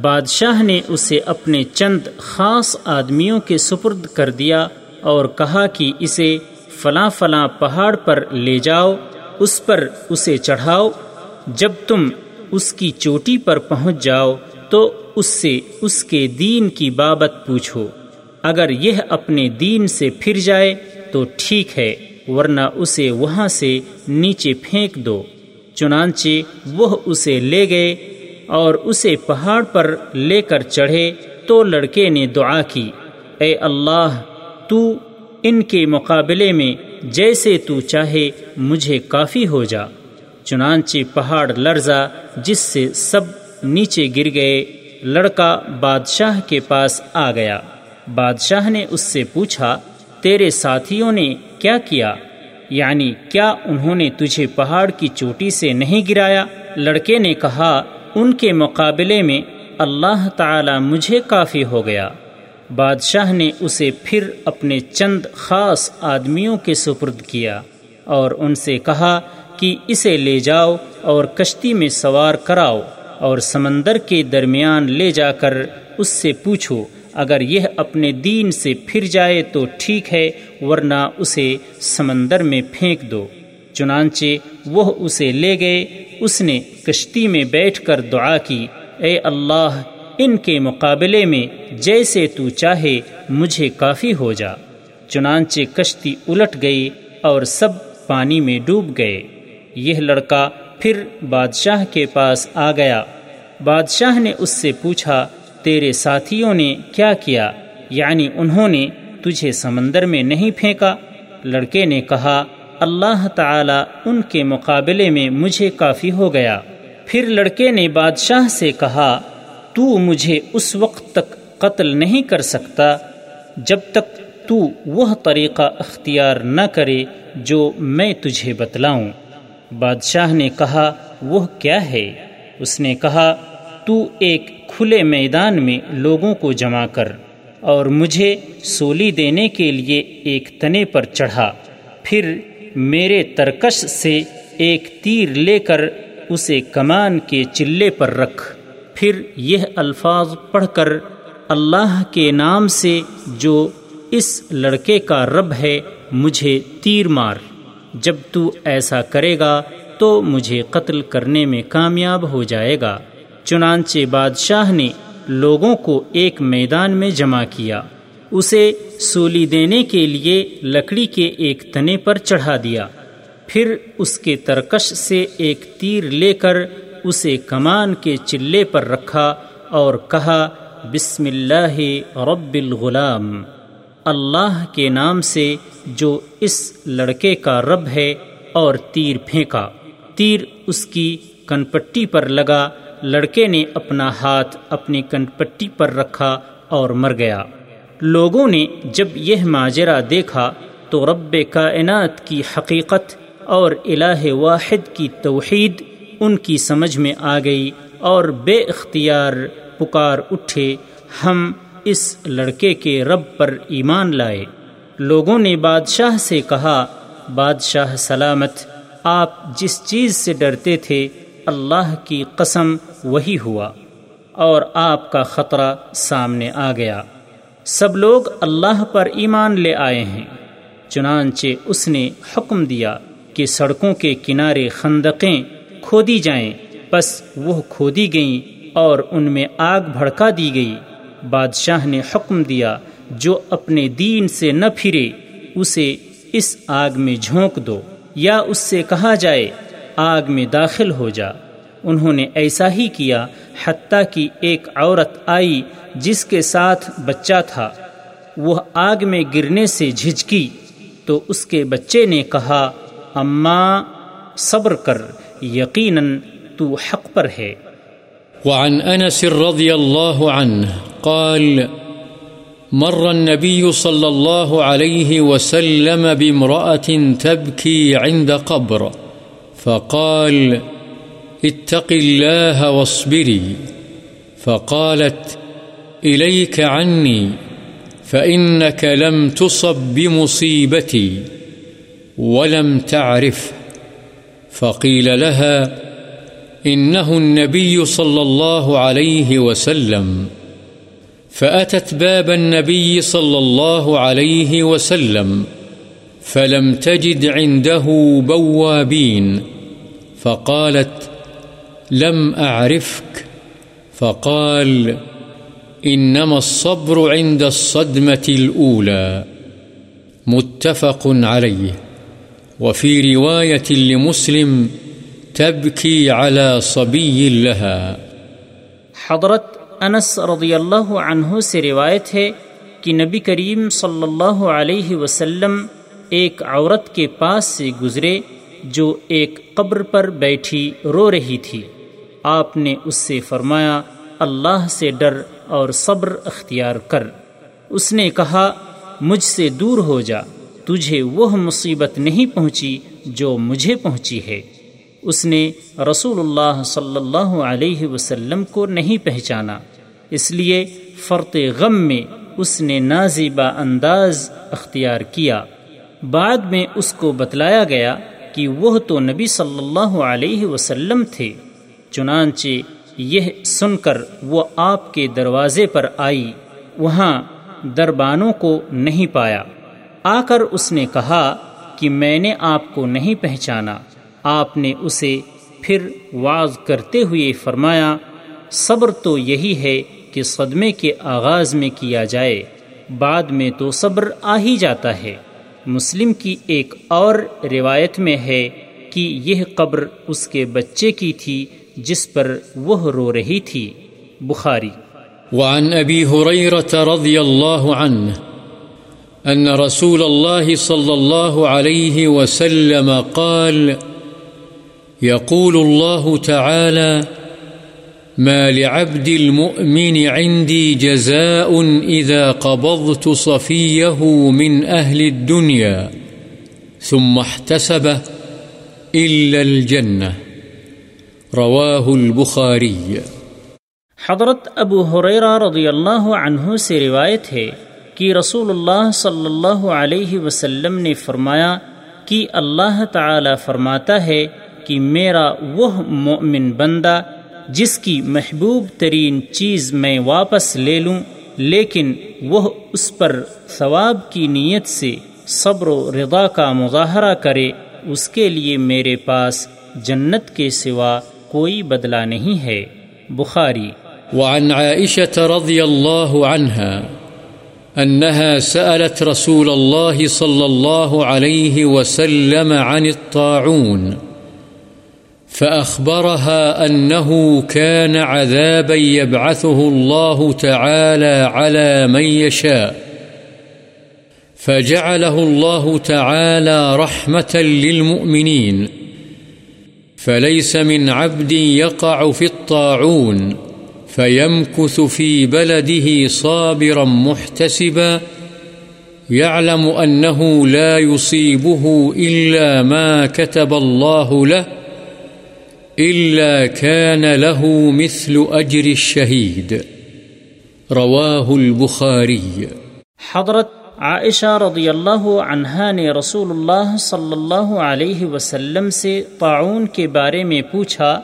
بادشاہ نے اسے اپنے چند خاص آدمیوں کے سپرد کر دیا اور کہا کہ اسے فلاں فلاں پہاڑ پر لے جاؤ۔ اس پر اسے چڑھاؤ۔ جب تم اس کی چوٹی پر پہنچ جاؤ، تو اس سے اس کے دین کی بابت پوچھو۔ اگر یہ اپنے دین سے پھر جائے، تو ٹھیک ہے، ورنہ اسے وہاں سے نیچے پھینک دو۔ چنانچہ وہ اسے لے گئے اور اسے پہاڑ پر لے کر چڑھے۔ تو لڑکے نے دعا کی، اے اللہ، تو ان کے مقابلے میں جیسے تو چاہے مجھے کافی ہو جا، چنانچہ پہاڑ لرزا جس سے سب نیچے گر گئے، لڑکا بادشاہ کے پاس آ گیا۔ بادشاہ نے اس سے پوچھا، تیرے ساتھیوں نے کیا کیا؟ یعنی کیا انہوں نے تجھے پہاڑ کی چوٹی سے نہیں گرایا؟ لڑکے نے کہا، ان کے مقابلے میں اللہ تعالی مجھے کافی ہو گیا۔ بادشاہ نے اسے پھر اپنے چند خاص آدمیوں کے سپرد کیا اور ان سے کہا کہ اسے لے جاؤ اور کشتی میں سوار کراؤ اور سمندر کے درمیان لے جا کر اس سے پوچھو، اگر یہ اپنے دین سے پھر جائے تو ٹھیک ہے، ورنہ اسے سمندر میں پھینک دو۔ چنانچہ وہ اسے لے گئے، اس نے کشتی میں بیٹھ کر دعا کی، اے اللہ ان کے مقابلے میں جیسے تو چاہے مجھے کافی ہو جا۔ چنانچہ کشتی الٹ گئی اور سب پانی میں ڈوب گئے۔ یہ لڑکا پھر بادشاہ کے پاس آ گیا۔ بادشاہ نے اس سے پوچھا، تیرے ساتھیوں نے کیا کیا؟ یعنی انہوں نے تجھے سمندر میں نہیں پھینکا؟ لڑکے نے کہا، اللہ تعالی ان کے مقابلے میں مجھے کافی ہو گیا۔ پھر لڑکے نے بادشاہ سے کہا تو مجھے اس وقت تک قتل نہیں کر سکتا جب تک تو وہ طریقہ اختیار نہ کرے جو میں تجھے بتلاؤں۔ بادشاہ نے کہا، وہ کیا ہے؟ اس نے کہا، تو ایک کھلے میدان میں لوگوں کو جمع کر اور مجھے سولی دینے کے لیے ایک تنے پر چڑھا۔ پھر میرے ترکش سے ایک تیر لے کر اسے کمان کے چلے پر رکھ۔ پھر یہ الفاظ پڑھ کر اللہ کے نام سے جو اس لڑکے کا رب ہے مجھے تیر مار۔ جب تو ایسا کرے گا تو مجھے قتل کرنے میں کامیاب ہو جائے گا۔ چنانچہ بادشاہ نے لوگوں کو ایک میدان میں جمع کیا۔ اسے سولی دینے کے لیے لکڑی کے ایک تنے پر چڑھا دیا۔ پھر اس کے ترکش سے ایک تیر لے کر اسے کمان کے چلے پر رکھا اور کہا، بسم اللہ رب الغلام۔ اللہ کے نام سے جو اس لڑکے کا رب ہے اور تیر پھینکا۔ تیر اس کی کنپٹی پر لگا۔ لڑکے نے اپنا ہاتھ اپنی کنپٹی پر رکھا اور مر گیا۔ لوگوں نے جب یہ ماجرا دیکھا تو رب کائنات کی حقیقت اور الہ واحد کی توحید ان کی سمجھ میں آ گئی اور بے اختیار پکار اٹھے۔ ہم اس لڑکے کے رب پر ایمان لائے۔ لوگوں نے بادشاہ سے کہا، بادشاہ سلامت، آپ جس چیز سے ڈرتے تھے، اللہ کی قسم وہی ہوا۔ اور آپ کا خطرہ سامنے آ گیا۔ سب لوگ اللہ پر ایمان لے آئے ہیں۔ چنانچہ اس نے حکم دیا کہ سڑکوں کے کنارے خندقیں کھودی جائیں۔ بس وہ کھودی گئیں اور ان میں آگ بھڑکا دی گئی۔ بادشاہ نے حکم دیا، جو اپنے دین سے نہ پھرے، اسے اس آگ میں جھونک دو، یا اس سے کہا جائے، آگ میں داخل ہو جا۔ انہوں نے ایسا ہی کیا، حتیٰ کہ ایک عورت آئی، جس کے ساتھ بچہ تھا۔ وہ آگ میں گرنے سے جھجکی۔ تو اس کے بچے نے کہا، اماں، صبر کر۔ یقیناً تو حق پر ہے۔ وعن انس رضی اللہ عنہ قال، مر النبي صلى الله عليه وسلم بامرأة تبكي عند قبر، فقال، اتق الله واصبري فقالت إليك عني فإنك لم تصب بمصيبتي ولم تعرفه فقيل لها، إنه النبي صلى الله عليه وسلم. فأتت باب النبي صلى الله عليه وسلم، فلم تجد عنده بوابين. فقالت، لم أعرفك. فقال، إنما الصبر عند الصدمة الأولى. متفق عليه. وفي رواية لمسلم تبكي على صبي لها. حضرت انس رضی اللہ عنہ سے روایت ہے کہ نبی کریم صلی اللہ علیہ وسلم ایک عورت کے پاس سے گزرے جو ایک قبر پر بیٹھی رو رہی تھی۔ آپ نے اس سے فرمایا، اللہ سے ڈر اور صبر اختیار کر۔ اس نے کہا، مجھ سے دور ہو جا۔ تجھے وہ مصیبت نہیں پہنچی جو مجھے پہنچی ہے۔ اس نے رسول اللہ صلی اللہ علیہ وسلم کو نہیں پہچانا۔ اس لیے فرط غم میں اس نے نازیبا انداز اختیار کیا۔ بعد میں اس کو بتلایا گیا کہ وہ تو نبی صلی اللہ علیہ وسلم تھے۔ چنانچہ یہ سن کر وہ آپ کے دروازے پر آئی۔ وہاں دربانوں کو نہیں پایا۔ آ کر اس نے کہا کہ میں نے آپ کو نہیں پہچانا۔ آپ نے اسے پھر واز کرتے ہوئے فرمایا، صبر تو یہی ہے کہ صدمے کے آغاز میں کیا جائے، بعد میں تو صبر آ ہی جاتا ہے۔ مسلم کی ایک اور روایت میں ہے کہ یہ قبر اس کے بچے کی تھی جس پر وہ رو رہی تھی۔ بخاری۔ وعن أبي هريرة رضي الله أن رسول الله صلى الله عليه وسلم قال، يقول الله تعالى ما لعبد المؤمن عندي جزاء إذا قبضت صفيه من أهل الدنيا، ثم احتسبه إلا الجنة. رواه البخاري. حضرت ابو حریرہ رضی اللہ عنہ سے روایت ہے کہ رسول اللہ صلی اللہ علیہ وسلم نے فرمایا کہ اللہ تعالی فرماتا ہے کہ میرا وہ مومن بندہ جس کی محبوب ترین چیز میں واپس لے لوں، لیکن وہ اس پر ثواب کی نیت سے صبر و رضا کا مظاہرہ کرے، اس کے لیے میرے پاس جنت کے سوا کوئی بدلہ نہیں ہے۔ بخاری۔ وعن عائشة رضي الله عنها أنها سألت رسول الله صلى الله عليه وسلم عن الطاعون، فأخبرها أنه كان عذابا يبعثه الله تعالى على من يشاء، فجعله الله تعالى رحمة للمؤمنين، فليس من عبد يقع في الطاعون. فيمكث في بلده صابرا محتسبا يعلم أنه لا يصيبه إلا ما كتب الله له إلا كان له مثل أجر الشهيد رواه البخاري حضرت عائشہ رضی اللہ عنہا نے رسول اللہ صلی اللہ علیہ وسلم سے تعاون کے بارے میں پوچھا،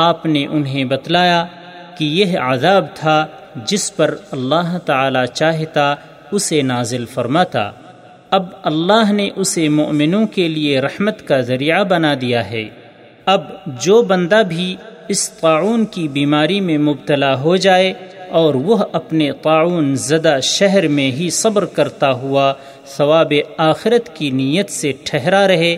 آپ نے انہیں بتلایا کہ یہ عذاب تھا جس پر اللہ تعالی چاہتا، اسے نازل فرماتا۔ ب اللہ نے اسے مومنوں کے لیے رحمت کا ذریعہ بنا دیا ہے۔ اب جو بندہ بھی اس تعاون کی بیماری میں مبتلا ہو جائے اور وہ اپنے تعاون زدہ شہر میں ہی صبر کرتا ہوا ثواب آخرت کی نیت سے ٹھہرا رہے،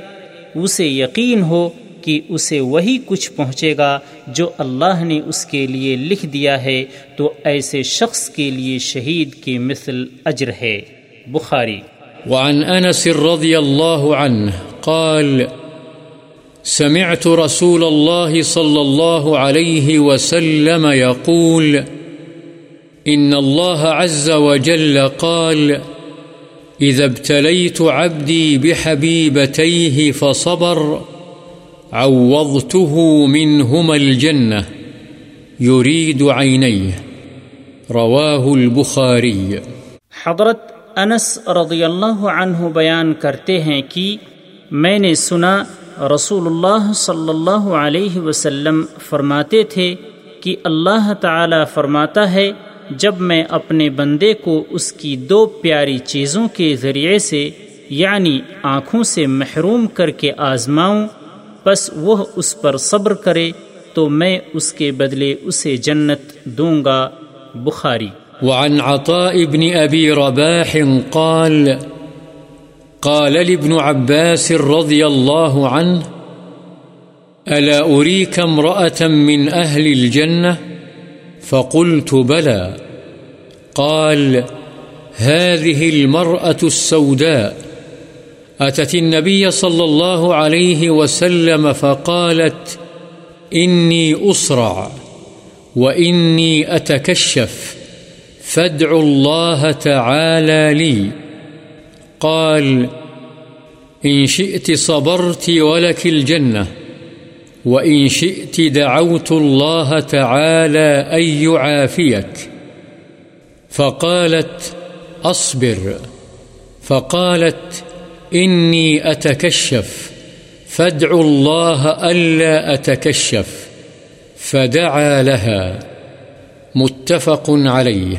اسے یقین ہو کہ اسے وہی کچھ پہنچے گا جو اللہ نے اس کے لیے لکھ دیا ہے، تو ایسے شخص کے لیے شہید کی مثل اجر ہے۔ بخاری۔ وعن انس رضی اللہ عنہ قال، سمعت رسول الله صلى الله عليه وسلم يقول إن الله عز وجل قال إذا ابتليت عبدي بحبيبتيه فصبر۔ عوضته منهما الجنة يريد عينيه. رواه البخاري. حضرت انس رضی اللہ عنہ بیان کرتے ہیں کہ میں نے سنا رسول اللہ صلی اللہ علیہ وسلم فرماتے تھے کہ اللہ تعالی فرماتا ہے، جب میں اپنے بندے کو اس کی دو پیاری چیزوں کے ذریعے سے یعنی آنکھوں سے محروم کر کے آزماؤں بس وہ اس پر صبر کرے تو میں اس کے بدلے اسے جنت دوں گا۔ بخاری۔ وعن عطاء بن أبي رباح قال قال لابن عباس رضي الله عنه، ألا أريك امرأة من أهل الجنة؟ فقلت، بلى۔ قال، هذه المرأة السوداء۔ أتت النبي صلى الله عليه وسلم فقالت، إني أسرع وإني أتكشف، فادعوا الله تعالى لي. قال، إن شئت صبرت ولك الجنة، وإن شئت دعوت الله تعالى أن يعافيك. فقالت، أصبر. فقالت إني أتكشف. فادعوا الله ألا أتكشف. فدعا لها. متفق عليه.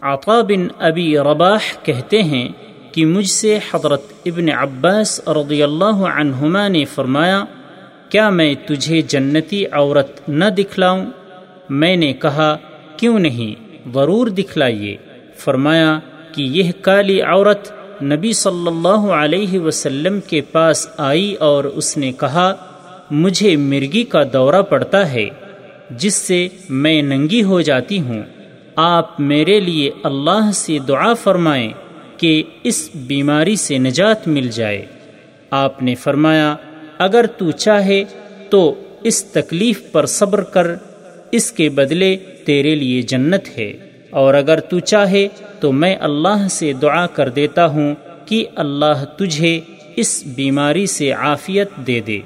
عطا بن ابی رباح کہتے ہیں کہ مجھ سے حضرت ابن عباس رضی اللہ عنہما نے فرمایا، کیا میں تجھے جنتی عورت نہ دکھلاؤں؟ میں نے کہا، کیوں نہیں؟ ضرور دکھلائیے۔ فرمایا کہ یہ کالی عورت نبی صلی اللہ علیہ وسلم کے پاس آئی اور اس نے کہا، مجھے مرگی کا دورہ پڑتا ہے، جس سے میں ننگی ہو جاتی ہوں۔ آپ میرے لیے اللہ سے دعا فرمائیں کہ اس بیماری سے نجات مل جائے۔ آپ نے فرمایا، اگر تو چاہے تو اس تکلیف پر صبر کر، اس کے بدلے تیرے لیے جنت ہے۔ اور اگر تو چاہے تو میں اللہ سے دعا کر دیتا ہوں کہ اللہ تجھے اس بیماری سے عافیت دے دے۔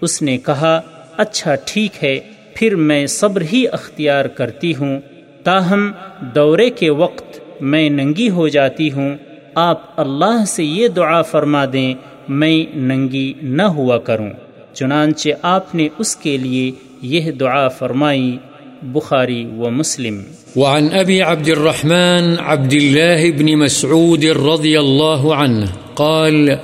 اس نے کہا اچھا ٹھیک ہے، پھر میں صبر ہی اختیار کرتی ہوں۔ تاہم، دورے کے وقت میں ننگی ہو جاتی ہوں۔ آپ اللہ سے یہ دعا فرما دیں، میں ننگی نہ ہوا کروں۔ چنانچہ آپ نے اس کے لیے یہ دعا فرمائی۔ بخاری و مسلم وعن أبي عبد الرحمن عبد الله بن مسعود رضي الله عنه قال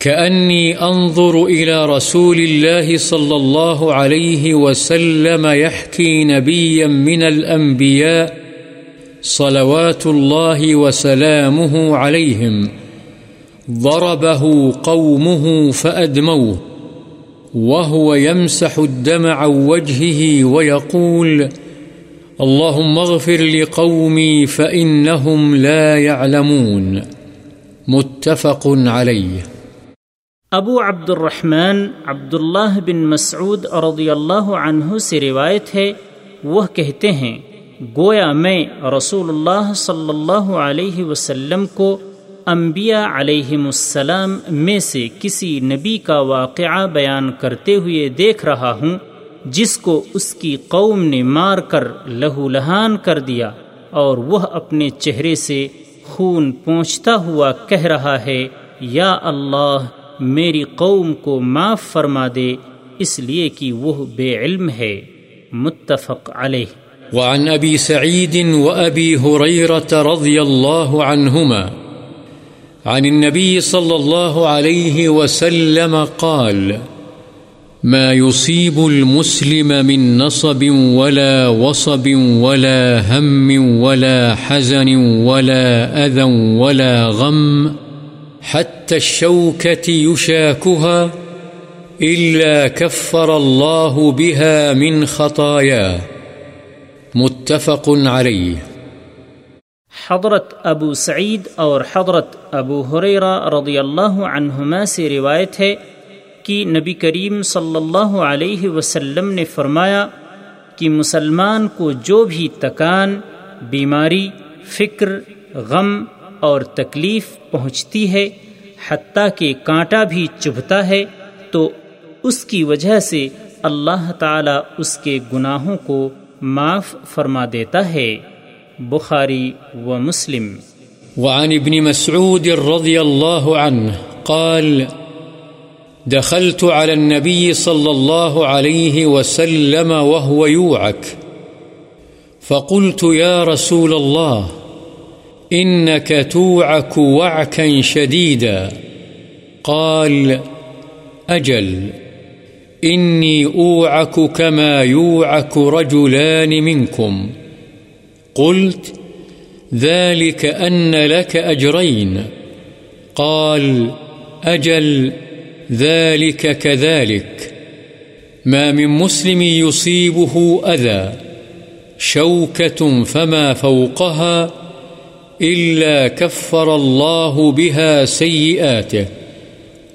كأني أنظر إلى رسول الله صلى الله عليه وسلم يحكي نبيا من الأنبياء صلوات الله وسلامه عليهم ضربه قومه فأدموه وهو يمسح الدم عن وجهه ويقول، اللهم اغفر لقومي فإنهم لا يعلمون. متفق عليه. ابو عبد الرحمن عبداللہ بن مسعود رضی اللہ عنہ سے روایت ہے، وہ کہتے ہیں، گویا میں رسول اللہ صلی اللہ علیہ وسلم کو انبیاء علیہ السلام میں سے کسی نبی کا واقعہ بیان کرتے ہوئے دیکھ رہا ہوں، جس کو اس کی قوم نے مار کر لہو لہان کر دیا اور وہ اپنے چہرے سے خون پہنچتا ہوا کہہ رہا ہے، یا اللہ، میری قوم کو معاف فرما دے، اس لیے کہ وہ بے علم ہے۔ متفق علیہ۔ وعن أبي سعيد وأبي هريرة رضي الله عنهما عن النبي صلى الله عليه وسلم قال، ما يصيب المسلم من نصب ولا وصب ولا هم ولا حزن ولا أذى ولا غم، حتى الشوكة يشاكها، إلا كفر الله بها من خطاياه. متفق عليه. حضرت ابو سعید اور حضرت ابو حریرہ رضی اللہ عنہما سے روایت ہے کہ نبی کریم صلی اللہ علیہ وسلم نے فرمایا کہ مسلمان کو جو بھی تکان، بیماری، فکر، غم اور تکلیف پہنچتی ہے، حتیٰ کہ کانٹا بھی چبھتا ہے، تو اس کی وجہ سے اللہ تعالی اس کے گناہوں کو معاف فرما دیتا ہے۔ بخاری و مسلم۔ وعن ابن مسعود رضی اللہ عنہ قال، دخلت على النبي صلى الله عليه وسلم وهو يوعك، فقلت يا رسول الله، إنك توعك وعكا شديدا. قال، أجل، إني أوعك كما يوعك رجلان منكم. قلت، ذلك أن لك أجرين. قال، أجل، ذلك كذلك. ما من مسلم يصيبه أذى. شوكة فما فوقها إلا كفر الله بها سيئاته،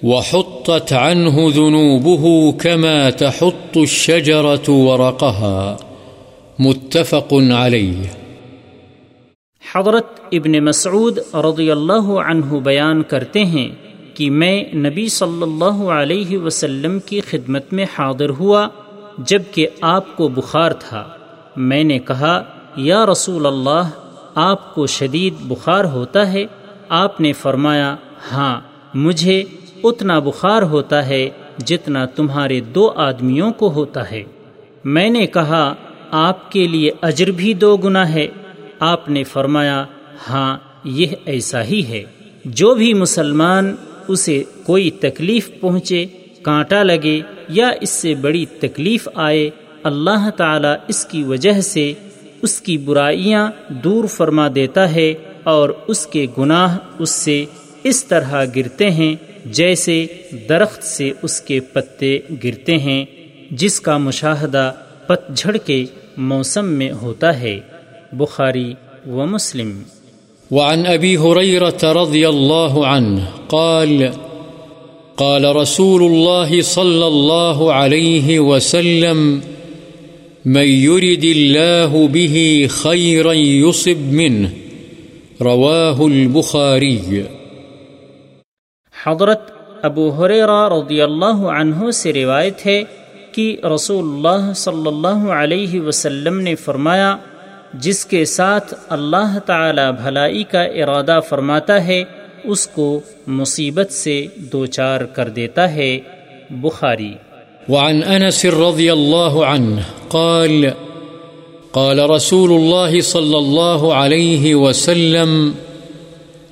وحطت عنه ذنوبه كما تحط الشجرة ورقها. متفق عليه. حضرت ابن مسعود رضی اللہ عنہ بیان کرتے ہیں کہ میں نبی صلی اللہ علیہ وسلم کی خدمت میں حاضر ہوا جبکہ آپ کو بخار تھا۔ میں نے کہا، یا رسول اللہ، آپ کو شدید بخار ہوتا ہے؟ آپ نے فرمایا ہاں مجھے اتنا بخار ہوتا ہے جتنا تمہارے دو آدمیوں کو ہوتا ہے۔ میں نے کہا، آپ کے لیے اجر بھی دو گنا ہے۔ آپ نے فرمایا ہاں یہ ایسا ہی ہے۔ جو بھی مسلمان اسے کوئی تکلیف پہنچے، کانٹا لگے یا اس سے بڑی تکلیف آئے، اللہ تعالی اس کی وجہ سے اس کی برائیاں دور فرما دیتا ہے اور اس کے گناہ اس سے اس طرح گرتے ہیں جیسے درخت سے اس کے پتے گرتے ہیں، جس کا مشاہدہ پت جھڑ کے موسم میں ہوتا ہے۔ بخاری و مسلم وعن أبي هريرة رضي الله عنه قال قال رسول الله صلى الله عليه وسلم من يرد الله به خيرا يصب منه. رواه البخاري. حضرت ابو حریرہ رضی اللہ عنہ سے روایت ہے کہ رسول اللہ صلی اللہ علیہ وسلم نے فرمایا جس کے ساتھ اللہ تعالی بھلائی کا ارادہ فرماتا ہے، اس کو مصیبت سے دوچار کر دیتا ہے۔ بخاری۔ وعن أنس رضي الله عنه قال قال رسول الله صلى الله عليه وسلم،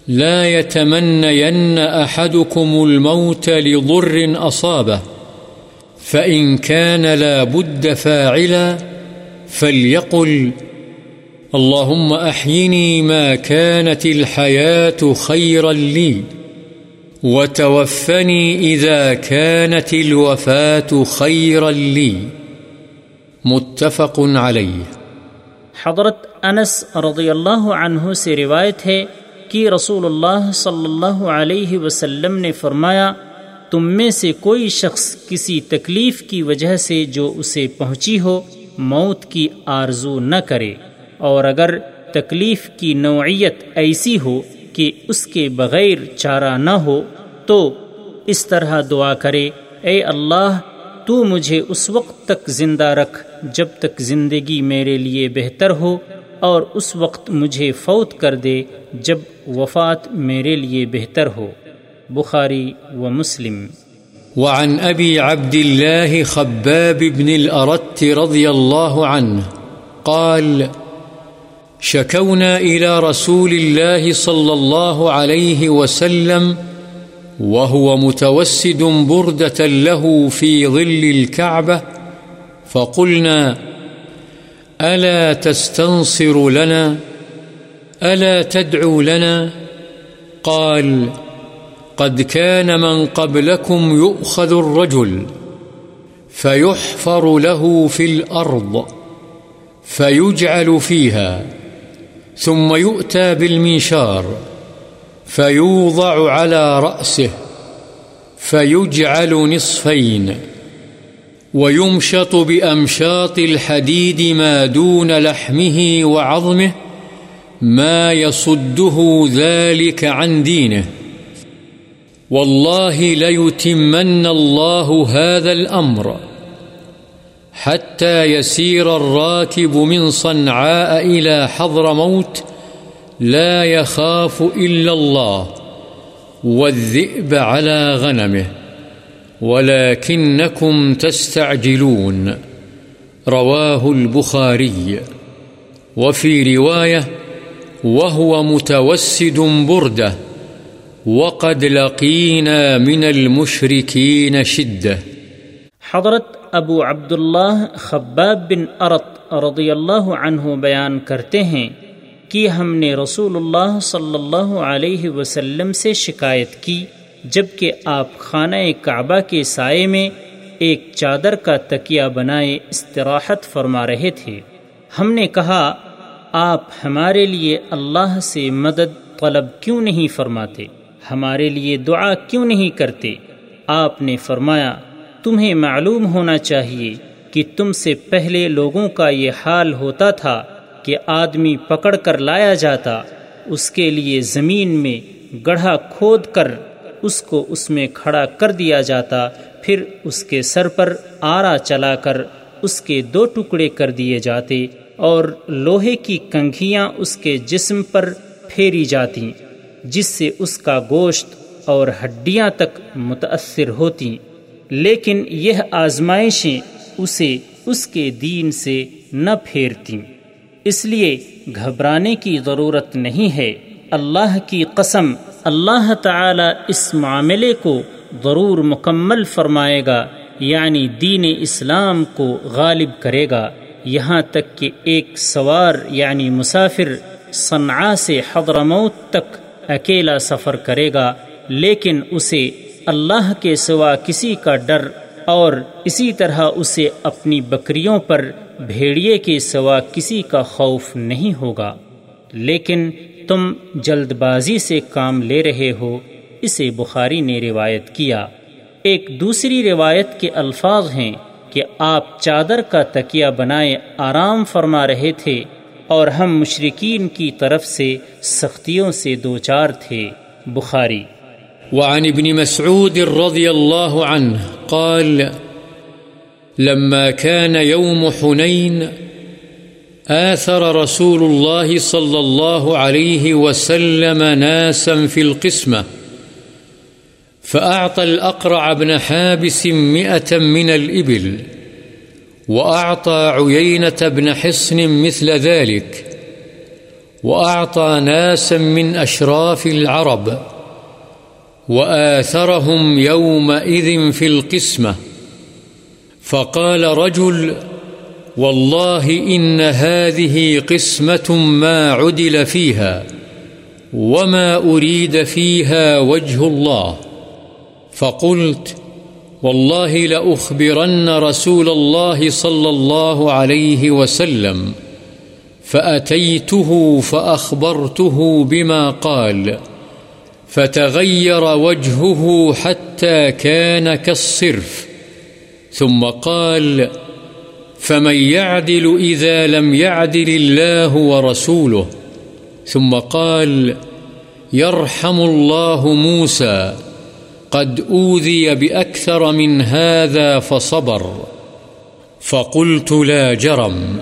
لا يتمنين أحدكم الموت لضر أصابه فإن كان لا بد فاعلا فليقل اللهم أحيني ما كانت الحياة خيرا لي، وتوفني إذا كانت الوفاة خيرا لي. متفق عليه. حضرت انس رضی اللہ عنہ سے روایت ہے کہ رسول اللہ صلی اللہ علیہ وسلم نے فرمایا، تم میں سے کوئی شخص کسی تکلیف کی وجہ سے جو اسے پہنچی ہو، موت کی آرزو نہ کرے۔ اور اگر تکلیف کی نوعیت ایسی ہو کہ اس کے بغیر چارہ نہ ہو، تو اس طرح دعا کرے، اے اللہ، تو مجھے اس وقت تک زندہ رکھ جب تک زندگی میرے لیے بہتر ہو، اور اس وقت مجھے فوت کر دے جب وفات میرے لیے بہتر ہو۔ بخاری و مسلم۔ وعن أبي عبد الله خباب بن الأرت رضي الله عنه قال شكونا إلى رسول الله صلى الله عليه وسلم وهو متوسد بردة له في ظل الكعبة، فقلنا ألا تستنصر لنا؟ ألا تدعو لنا؟ قال قد كان من قبلكم يؤخذ الرجل فيحفر له في الأرض فيجعل فيها ثم يؤتى بالمنشار فيوضع على رأسه فيجعل نصفين ويمشط بأمشاط الحديد ما دون لحمه وعظمه ما يصده ذلك عن دينه. والله ليتمن الله هذا الأمر. حتى يسير الراكب من صنعاء إلى حضر موت لا يخاف إلا الله والذئب على غنمه ولكنكم تستعجلون رواه البخاري وفي رواية وهو متوسد بردة وقد لقينا من المشركين شدة حضرت ابو عبداللہ خباب بن ارت رضی اللہ عنہ بیان کرتے ہیں کہ ہم نے رسول اللہ صلی اللہ علیہ وسلم سے شکایت کی جبکہ آپ خانہ کعبہ کے سائے میں ایک چادر کا تکیہ بنائے استراحت فرما رہے تھے۔ ہم نے کہا، آپ ہمارے لیے اللہ سے مدد طلب کیوں نہیں فرماتے؟ ہمارے لیے دعا کیوں نہیں کرتے؟ آپ نے فرمایا تمہیں معلوم ہونا چاہیے کہ تم سے پہلے لوگوں کا یہ حال ہوتا تھا کہ آدمی پکڑ کر لایا جاتا، اس کے لیے زمین میں گڑھا کھود کر اس کو اس میں کھڑا کر دیا جاتا، پھر اس کے سر پر آرا چلا کر اس کے دو ٹکڑے کر دیے جاتے اور لوہے کی کنگھیاں اس کے جسم پر پھیری جاتی، جس سے اس کا گوشت اور ہڈیاں تک متاثر ہوتی۔ لیکن یہ آزمائشیں اسے اس کے دین سے نہ پھیرتیں۔ اس لیے گھبرانے کی ضرورت نہیں ہے۔ اللہ کی قسم، اللہ تعالی اس معاملے کو ضرور مکمل فرمائے گا یعنی دین اسلام کو غالب کرے گا۔ یہاں تک کہ ایک سوار یعنی مسافر صنعا سے حضرموت تک اکیلا سفر کرے گا، لیکن اسے اللہ کے سوا کسی کا ڈر اور اسی طرح اسے اپنی بکریوں پر بھیڑیے کے سوا کسی کا خوف نہیں ہوگا۔ لیکن تم جلد بازی سے کام لے رہے ہو، اسے بخاری نے روایت کیا۔ ایک دوسری روایت کے الفاظ ہیں کہ آپ چادر کا تکیہ بنائے آرام فرما رہے تھے اور ہم مشرقین کی طرف سے سختیوں سے دوچار تھے۔ بخاری وعن ابن مسعود رضی اللہ عنہ قال، لما كان يوم حنين آثر رسول الله صلى الله عليه وسلم ناسا في القسمة، فأعطى الأقرع بن حابس مئة من الإبل، وأعطى عيينة بن حصن مثل ذلك، وأعطى ناسا من أشراف العرب. وآثرهم يومئذ في القسمة. فقال رجل، والله إن هذه قسمة ما عدل فيها وما أريد فيها وجه الله. فقلت، والله لأخبرن رسول الله صلى الله عليه وسلم، فأتيته فأخبرته بما قال. فتغير وجهه حتى كان كالصرف، ثم قال فمن يعدل إذا لم يعدل الله ورسوله؟ ثم قال يرحم الله موسى، قد أوذي بأكثر من هذا فصبر. فقلت لا جرم،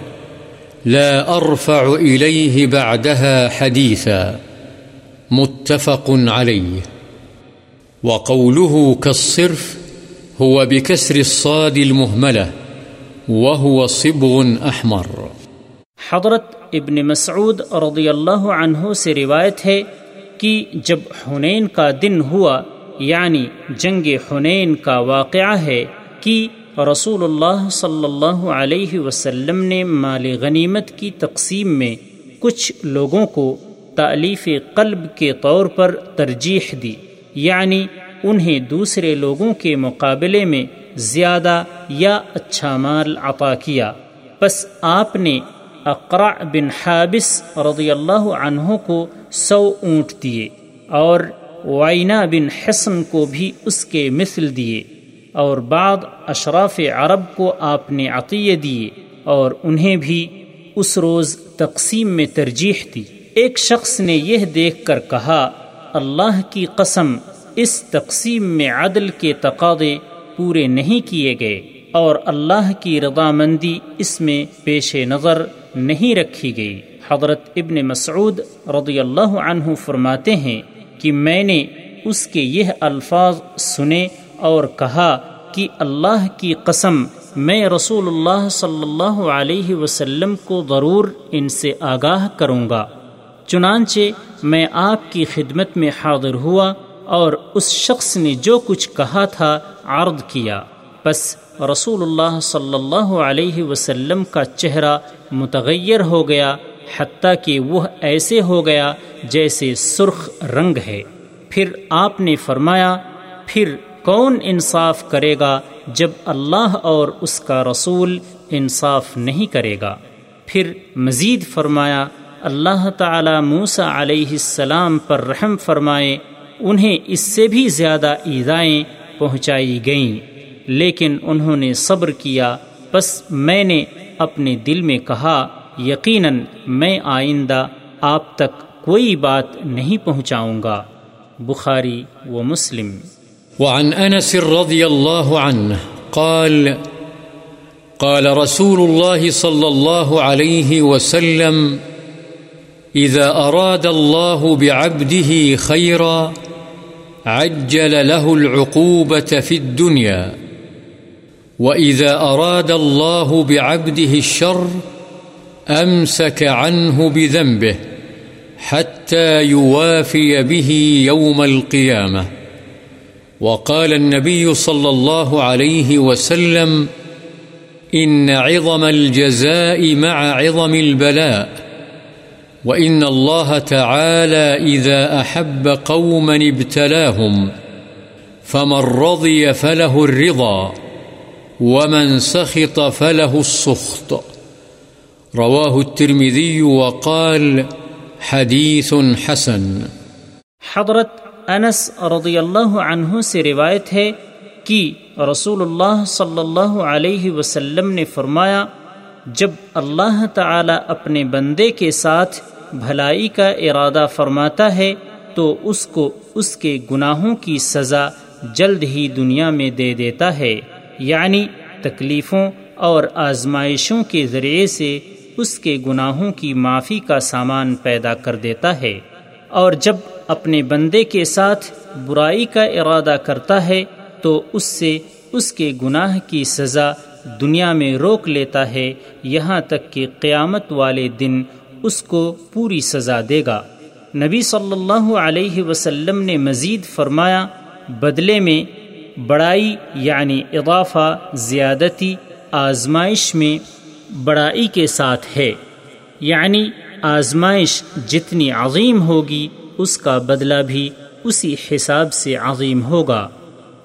لا أرفع إليه بعدها حديثا. متفق عليه وقوله كالصرف هو بكسر الصاد المهمله وهو صبغ احمر۔ حضرت ابن مسعود رضی اللہ عنہ سے روایت ہے کہ جب حنین کا دن ہوا یعنی جنگ حنین کا واقعہ ہے کہ رسول اللہ صلی اللہ علیہ وسلم نے مال غنیمت کی تقسیم میں کچھ لوگوں کو تعلیف قلب کے طور پر ترجیح دی یعنی انہیں دوسرے لوگوں کے مقابلے میں زیادہ یا اچھا مال عطا کیا۔ پس آپ نے اقرع بن حابس رضی اللہ عنہ کو سو اونٹ دیے اور وائنا بن حسن کو بھی اس کے مثل دیے اور بعد اشراف عرب کو آپ نے عطیے دیے اور انہیں بھی اس روز تقسیم میں ترجیح دی۔ ایک شخص نے یہ دیکھ کر کہا، اللہ کی قسم، اس تقسیم میں عدل کے تقاضے پورے نہیں کیے گئے اور اللہ کی رضامندی اس میں پیش نظر نہیں رکھی گئی۔ حضرت ابن مسعود رضی اللہ عنہ فرماتے ہیں کہ میں نے اس کے یہ الفاظ سنے اور کہا کہ اللہ کی قسم، میں رسول اللہ صلی اللہ علیہ وسلم کو ضرور ان سے آگاہ کروں گا۔ چنانچہ میں آپ کی خدمت میں حاضر ہوا اور اس شخص نے جو کچھ کہا تھا عرض کیا۔ بس رسول اللہ صلی اللہ علیہ وسلم کا چہرہ متغیر ہو گیا، حتیٰ کہ وہ ایسے ہو گیا جیسے سرخ رنگ ہے۔ پھر آپ نے فرمایا، پھر کون انصاف کرے گا جب اللہ اور اس کا رسول انصاف نہیں کرے گا؟ پھر مزید فرمایا اللہ تعالی موسا علیہ السلام پر رحم فرمائے، انہیں اس سے بھی زیادہ ایزائیں پہنچائی گئیں۔ لیکن انہوں نے صبر کیا، بس میں نے اپنے دل میں کہا، یقیناً میں آئندہ آپ تک کوئی بات نہیں پہنچاؤں گا۔ بخاری و مسلم۔ وعن أنس رضي الله عنه قال قال رسول الله صلى الله عليه وسلم إذا أراد الله بعبده خيرا عجل له العقوبة في الدنيا. وإذا أراد الله بعبده الشر أمسك عنه بذنبه حتى يوافي به يوم القيامة. وقال النبي صلى الله عليه وسلم إن عظم الجزاء مع عظم البلاء. وإن الله تعالى إذا أحب قوما ابتلاهم فمن رضي فله الرضا ومن سخط فله السخط رواه الترمذي وقال حديث حسن حضرت انس رضی اللہ عنہ سے روایت ہے کہ رسول اللہ صلی اللہ علیہ وسلم نے فرمایا، جب اللہ تعالی اپنے بندے کے ساتھ بھلائی کا ارادہ فرماتا ہے تو اس کو اس کے گناہوں کی سزا جلد ہی دنیا میں دے دیتا ہے یعنی تکلیفوں اور آزمائشوں کے ذریعے سے اس کے گناہوں کی معافی کا سامان پیدا کر دیتا ہے۔ اور جب اپنے بندے کے ساتھ برائی کا ارادہ کرتا ہے تو اس سے اس کے گناہ کی سزا دنیا میں روک لیتا ہے، یہاں تک کہ قیامت والے دن اس کو پوری سزا دے گا۔ نبی صلی اللہ علیہ وسلم نے مزید فرمایا، بدلے میں بڑائی یعنی اضافہ، زیادتی، آزمائش میں بڑائی کے ساتھ ہے۔ یعنی آزمائش جتنی عظیم ہوگی، اس کا بدلہ بھی اسی حساب سے عظیم ہوگا۔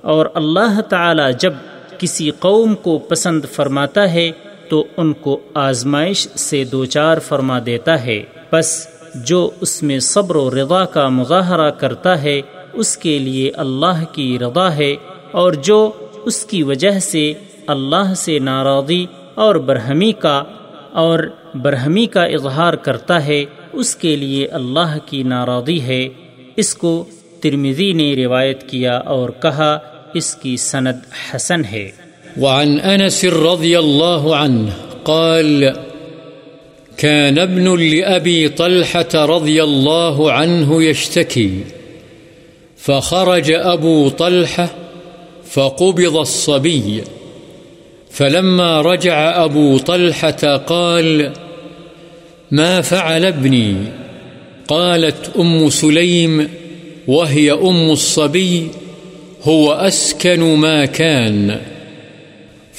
اور اللہ تعالی جب کسی قوم کو پسند فرماتا ہے تو ان کو آزمائش سے دوچار فرما دیتا ہے۔ بس جو اس میں صبر و رضا کا مظاہرہ کرتا ہے، اس کے لیے اللہ کی رضا ہے۔ اور جو اس کی وجہ سے اللہ سے ناراضی اور برہمی کا اور برہمی کا اظہار کرتا ہے، اس کے لیے اللہ کی ناراضی ہے۔ اس کو ترمزی نے روایت کیا اور کہا، اس کی سند حسن ہے۔ وعن انس رضی اللہ عنہ قال، كان ابن لأبي طلحة رضي الله عنه يشتكي، فخرج أبو طلحة فقبض الصبي، فلما رجع أبو طلحة قال، ما فعل ابني؟ قالت أم سليم، وهي أم الصبي، هو أسكن ما كان.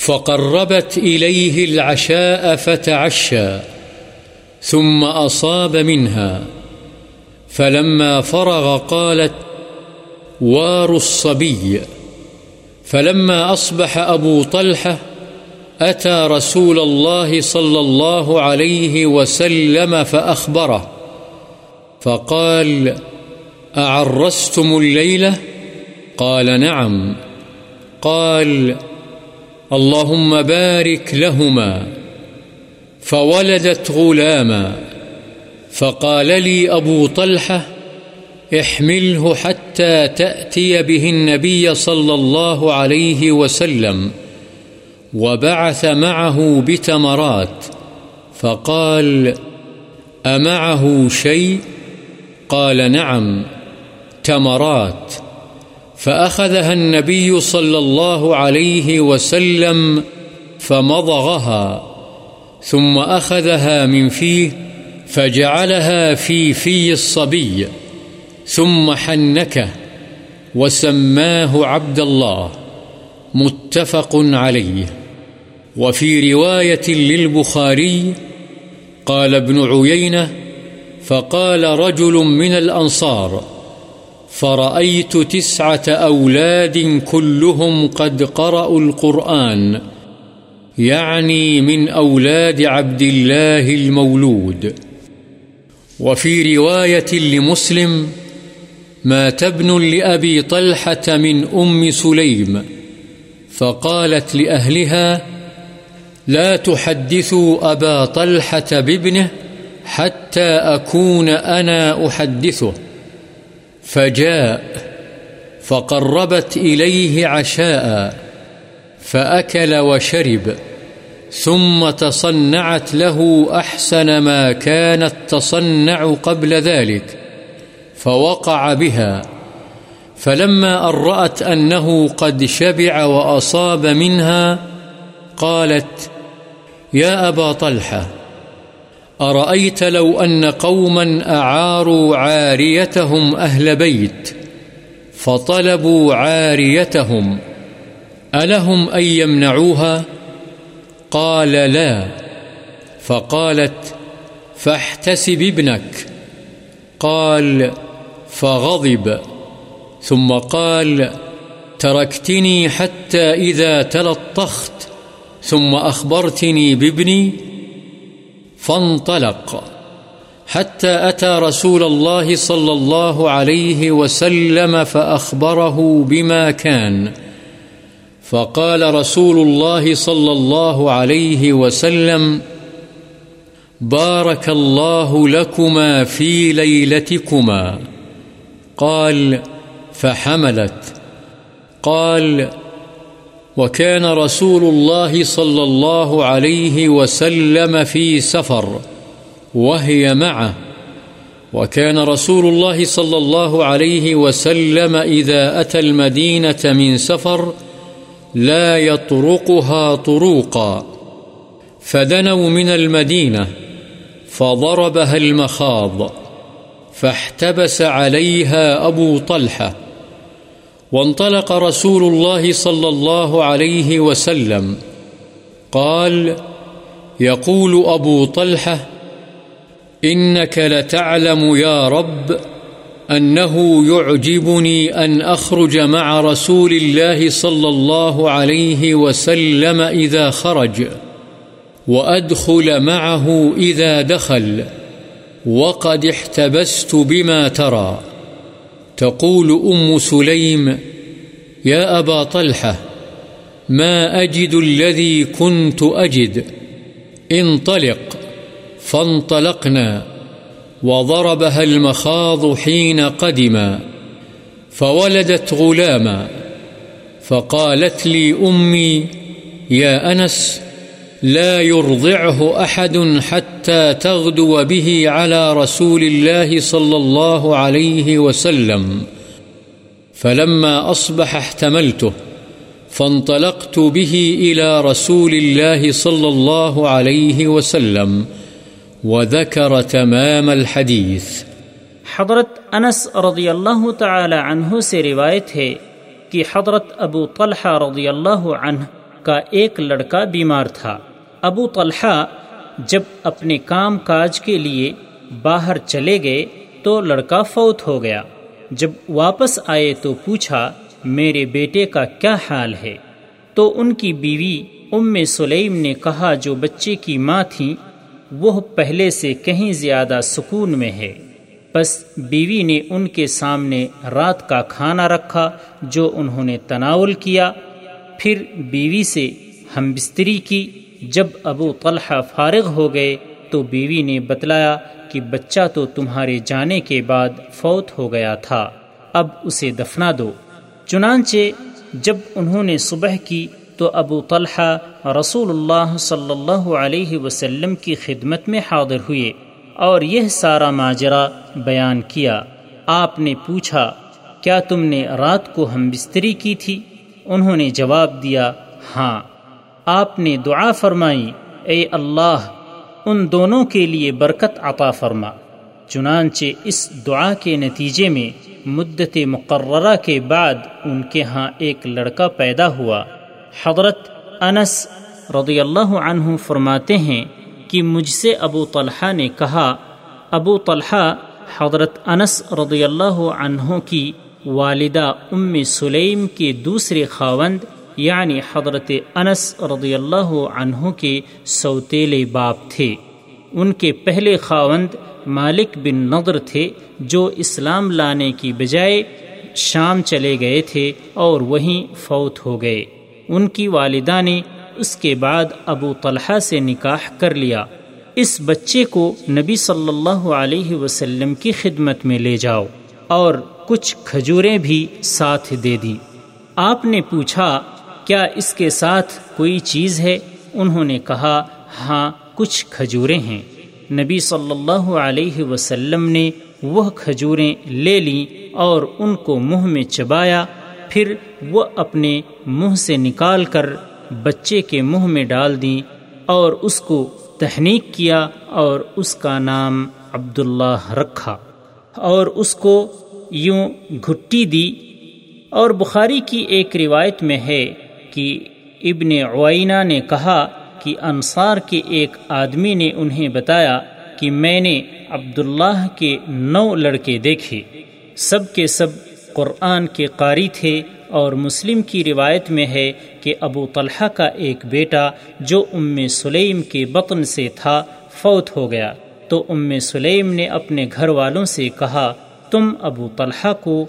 فقربت إليه العشاء فتعشى، ثم أصاب منها، فلما فرغ قالت وار الصبي فلما أصبح أبو طلحة أتى رسول الله صلى الله عليه وسلم فأخبره، فقال أعرستم الليلة؟ قال نعم. قال نعم اللهم بارك لهما فولدت غلاما فقال لي أبو طلحة احمله حتى تأتي به النبي صلى الله عليه وسلم وبعث معه بتمرات فقال أمعه شيء؟ قال نعم، تمرات فأخذها النبي صلى الله عليه وسلم فمضغها، ثم أخذها من فيه فجعلها في في الصبي، ثم حنكه وسماه عبد الله، متفق عليه. وفي رواية للبخاري قال ابن عيينة فقال رجل من الأنصار فرأيت تسعة أولاد كلهم قد قرأوا القرآن، يعني من أولاد عبد الله المولود. وفي رواية لمسلم، مات ابن لأبي طلحة من أم سليم، فقالت لأهلها، لا تحدثوا أبا طلحة بابنه حتى أكون أنا أحدثه. فجاء فقربت إليه عشاء فأكل وشرب ثم تصنعت له أحسن ما كانت تصنع قبل ذلك فوقع بها فلما أن رأت أنه قد شبع وأصاب منها قالت يا أبا طلحة أرأيت لو أن قوما أعاروا عاريتهم أهل بيت فطلبوا عاريتهم، ألهم أن يمنعوها؟ قال لا. فقالت فاحتسب ابنك. قال فغضب. ثم قال تركتني حتى إذا تلطخت، ثم أخبرتني بابني فانطلق. حتى أتى رسول الله صلى الله عليه وسلم فأخبره بما كان. فقال رسول الله صلى الله عليه وسلم بارك الله لكما في ليلتكما. قال فحملت. قال وكان رسول الله صلى الله عليه وسلم في سفر وهي معه. وكان رسول الله صلى الله عليه وسلم إذا أتى المدينة من سفر لا يطرقها طروقا. فدنوا من المدينة، فضربها المخاض، فاحتبس عليها أبو طلحة. وانطلق رسول الله صلى الله عليه وسلم. قال، يقول أبو طلحة، إنك لتعلم يا رب أنه يعجبني أن أخرج مع رسول الله صلى الله عليه وسلم إذا خرج، وأدخل معه إذا دخل، وقد احتبست بما ترى. تقول أم سليم، يا أبا طلحة، ما أجد الذي كنت أجد، انطلق، فانطلقنا، وضربها المخاض حين قدما، فولدت غلاما، فقالت لي أمي، يا أنس لا يرضعه أحد حتى تغدو به على رسول الله صلى الله عليه وسلم. فلما أصبح احتملته، فانطلقت به إلى رسول الله صلى الله عليه وسلم، وذكر تمام الحديث. حضرت انس رضی اللہ تعالی عنہ سے روایت ہے کہ حضرت ابو طلحہ رضی اللہ عنہ کا ایک لڑکا بیمار تھا۔ ابو طلحہ جب اپنے کام کاج کے لیے باہر چلے گئے تو لڑکا فوت ہو گیا۔ جب واپس آئے تو پوچھا، میرے بیٹے کا کیا حال ہے؟ تو ان کی بیوی ام سلیم نے کہا، جو بچے کی ماں تھیں وہ پہلے سے کہیں زیادہ سکون میں ہے۔ بس بیوی نے ان کے سامنے رات کا کھانا رکھا، جو انہوں نے تناول کیا۔ پھر بیوی سے ہم بستری کی۔ جب ابو طلحہ فارغ ہو گئے تو بیوی نے بتلایا کہ بچہ تو تمہارے جانے کے بعد فوت ہو گیا تھا، اب اسے دفنا دو۔ چنانچہ جب انہوں نے صبح کی تو ابو طلحہ رسول اللہ صلی اللہ علیہ وسلم کی خدمت میں حاضر ہوئے اور یہ سارا ماجرا بیان کیا۔ آپ نے پوچھا، کیا تم نے رات کو ہم بستری کی تھی؟ انہوں نے جواب دیا ہاں۔ آپ نے دعا فرمائی، اے اللہ، ان دونوں کے لیے برکت عطا فرما۔ چنانچہ اس دعا کے نتیجے میں مدت مقررہ کے بعد ان کے ہاں ایک لڑکا پیدا ہوا۔ حضرت انس رضی اللہ عنہ فرماتے ہیں کہ مجھ سے ابو طلحہ نے کہا، ابو طلحہ حضرت انس رضی اللہ عنہ کی والدہ ام سلیم کے دوسرے خاوند یعنی حضرت انس رضی اللہ عنہ کے سوتیلے باپ تھے۔ ان کے پہلے خاوند مالک بن نظر تھے جو اسلام لانے کی بجائے شام چلے گئے تھے اور وہیں فوت ہو گئے۔ ان کی والدہ نے اس کے بعد ابو طلحہ سے نکاح کر لیا۔ اس بچے کو نبی صلی اللہ علیہ وسلم کی خدمت میں لے جاؤ اور کچھ کھجوریں بھی ساتھ دے دیں۔ آپ نے پوچھا کیا اس کے ساتھ کوئی چیز ہے؟ انہوں نے کہا ہاں کچھ کھجوریں ہیں۔ نبی صلی اللہ علیہ وسلم نے وہ کھجوریں لے لیں اور ان کو منہ میں چبایا، پھر وہ اپنے منہ سے نکال کر بچے کے منہ میں ڈال دیں اور اس کو تحنیک کیا اور اس کا نام عبداللہ رکھا۔ اور اس کو یوں گھٹی دی۔ اور بخاری کی ایک روایت میں ہے کہ ابن عوینہ نے کہا کہ انصار کے ایک آدمی نے انہیں بتایا کہ میں نے عبداللہ کے نو لڑکے دیکھے۔ سب کے سب قرآن کے قاری تھے اور مسلم کی روایت میں ہے کہ ابو طلحہ کا ایک بیٹا جو ام سلیم کے بطن سے تھا، فوت ہو گیا۔ تو ام سلیم نے اپنے گھر والوں سے کہا، تم ابو طلحہ کو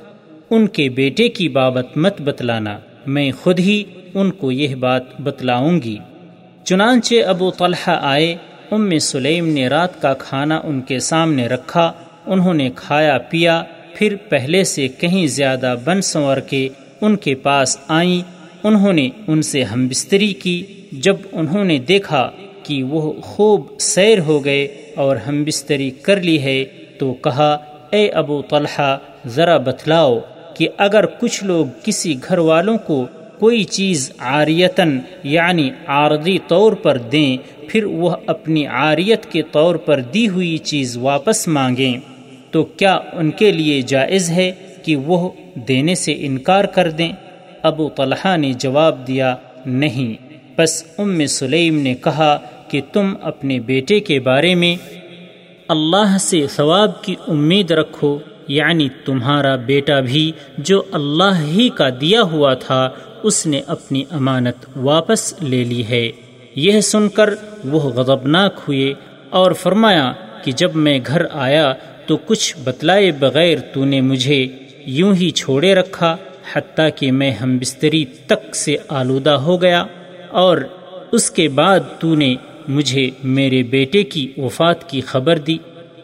ان کے بیٹے کی بابت مت بتلانا، میں خود ہی ان کو یہ بات بتلاؤں گی۔ چنانچہ ابو طلحہ آئے، ام سلیم نے رات کا کھانا ان کے سامنے رکھا، انہوں نے کھایا پیا، پھر پہلے سے کہیں زیادہ بن سنور کے ان کے پاس آئیں۔ انہوں نے ان سے ہم بستری کی، جب انہوں نے دیکھا کہ وہ خوب سیر ہو گئے اور ہم بستری کر لی ہے، تو کہا، اے ابو طلحہ، ذرا بتلاؤ کہ اگر کچھ لوگ کسی گھر والوں کو کوئی چیز عاریتاً یعنی عارضی طور پر دیں، پھر وہ اپنی عاریت کے طور پر دی ہوئی چیز واپس مانگیں۔ تو کیا ان کے لیے جائز ہے کہ وہ دینے سے انکار کر دیں؟ ابو طلحہ نے جواب دیا، نہیں۔ بس ام سلیم نے کہا کہ تم اپنے بیٹے کے بارے میں اللہ سے ثواب کی امید رکھو یعنی تمہارا بیٹا بھی جو اللہ ہی کا دیا ہوا تھا اس نے اپنی امانت واپس لے لی ہے۔ یہ سن کر وہ غضبناک ہوئے اور فرمایا کہ جب میں گھر آیا تو کچھ بتلائے بغیر تو نے مجھے یوں ہی چھوڑے رکھا حتیٰ کہ میں ہم بستری تک سے آلودہ ہو گیا اور اس کے بعد تو نے مجھے میرے بیٹے کی وفات کی خبر دی۔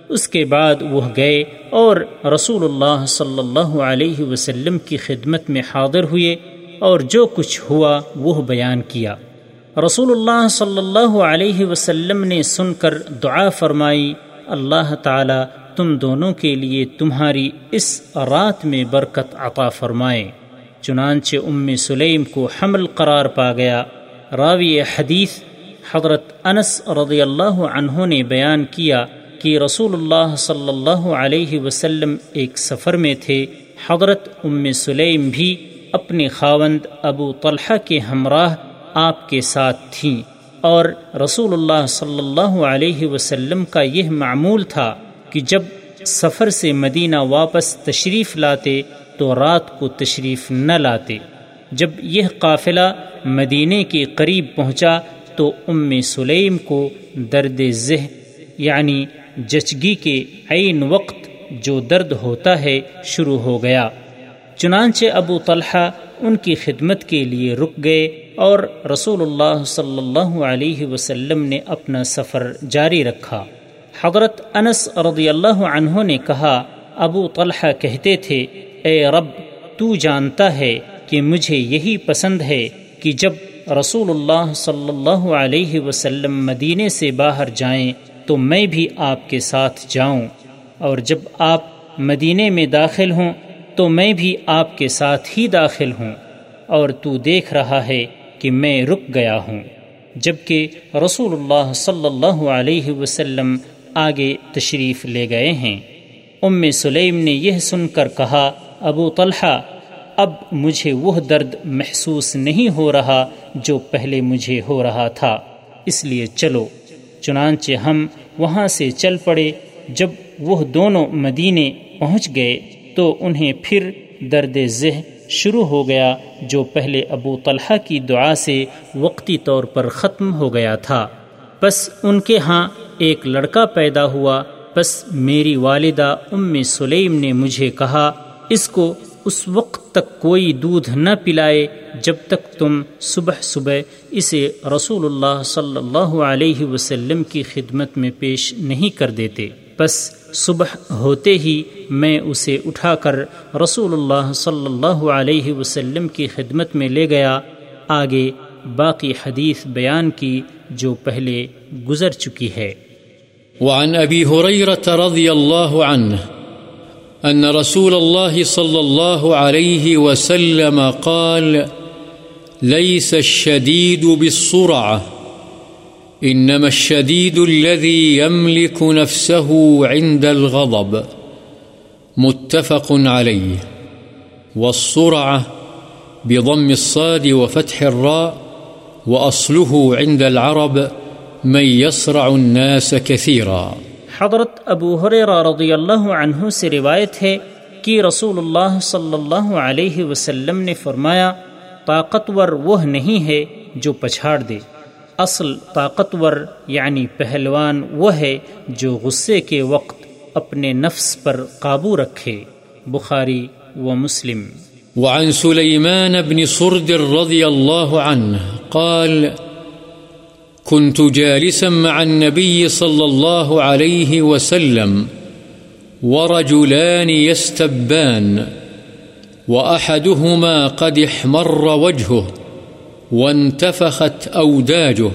اس کے بعد وہ گئے اور رسول اللہ صلی اللہ علیہ وسلم کی خدمت میں حاضر ہوئے۔ اور جو کچھ ہوا وہ بیان کیا۔ رسول اللہ صلی اللہ علیہ وسلم نے سن کر دعا فرمائی، اللہ تعالی تم دونوں کے لیے تمہاری اس رات میں برکت عطا فرمائے۔ چنانچہ ام سلیم کو حمل قرار پا گیا۔ راوی حدیث حضرت انس رضی اللہ عنہ نے بیان کیا کہ رسول اللہ صلی اللہ علیہ وسلم ایک سفر میں تھے۔ حضرت ام سلیم بھی اپنے خاوند ابو طلحہ کے ہمراہ آپ کے ساتھ تھیں اور رسول اللہ صلی اللہ علیہ وسلم کا یہ معمول تھا کہ جب سفر سے مدینہ واپس تشریف لاتے تو رات کو تشریف نہ لاتے۔ جب یہ قافلہ مدینے کے قریب پہنچا تو ام سلیم کو درد ذہ یعنی جچگی کے عین وقت جو درد ہوتا ہے شروع ہو گیا۔ چنانچہ ابو طلحہ ان کی خدمت کے لیے رک گئے اور رسول اللہ صلی اللہ علیہ وسلم نے اپنا سفر جاری رکھا۔ حضرت انس رضی اللہ عنہ نے کہا، ابو طلحہ کہتے تھے، اے رب، تو جانتا ہے کہ مجھے یہی پسند ہے کہ جب رسول اللہ صلی اللہ علیہ وسلم مدینے سے باہر جائیں، تو میں بھی آپ کے ساتھ جاؤں۔ اور جب آپ مدینے میں داخل ہوں تو میں بھی آپ کے ساتھ ہی داخل ہوں اور تو دیکھ رہا ہے کہ میں رک گیا ہوں۔ جبکہ رسول اللہ صلی اللہ علیہ وسلم آگے تشریف لے گئے ہیں۔ ام سلیم نے یہ سن کر کہا، ابو طلحہ، اب مجھے وہ درد محسوس نہیں ہو رہا جو پہلے مجھے ہو رہا تھا، اس لیے چلو۔ چنانچہ ہم وہاں سے چل پڑے جب وہ دونوں مدینے پہنچ گئے۔ تو انہیں پھر درد ذہ شروع ہو گیا جو پہلے ابو طلحہ کی دعا سے وقتی طور پر ختم ہو گیا تھا۔ بس ان کے ہاں ایک لڑکا پیدا ہوا۔ بس میری والدہ ام سلیم نے مجھے کہا، اس کو اس وقت تک کوئی دودھ نہ پلائے جب تک تم صبح صبح اسے رسول اللہ صلی اللہ علیہ وسلم کی خدمت میں پیش نہیں کر دیتے۔ بس صبح ہوتے ہی میں اسے اٹھا کر رسول اللہ صلی اللہ علیہ وسلم کی خدمت میں لے گیا، آگے باقی حدیث بیان کی جو پہلے گزر چکی ہے۔ وعن أبي هريرة رضي الله عنه أن رسول الله صلى الله عليه وسلم قال ليس الشديد بالصرعة إنما الشديد الذي يملك نفسه عند الغضب متفق عليه والصرعة بضم الصاد وفتح الراء وأصله عند العرب من يصرع الناس كثيرا. حضرت ابو حریرہ رضی اللہ عنہ سے روایت ہے کہ رسول اللہ صلی اللہ علیہ وسلم نے فرمایا، طاقتور وہ نہیں ہے جو پچھاڑ دے۔ اصل طاقتور یعنی پہلوان وہ ہے جو غصے کے وقت اپنے نفس پر قابو رکھے۔ بخاری و مسلم۔ وعن سليمان بن صرد رضي الله عنه قال كنت جالسا مع النبي صلى الله عليه وسلم ورجلان يستبان وأحدهما قد احمر وجهه وانتفخت أوداجه.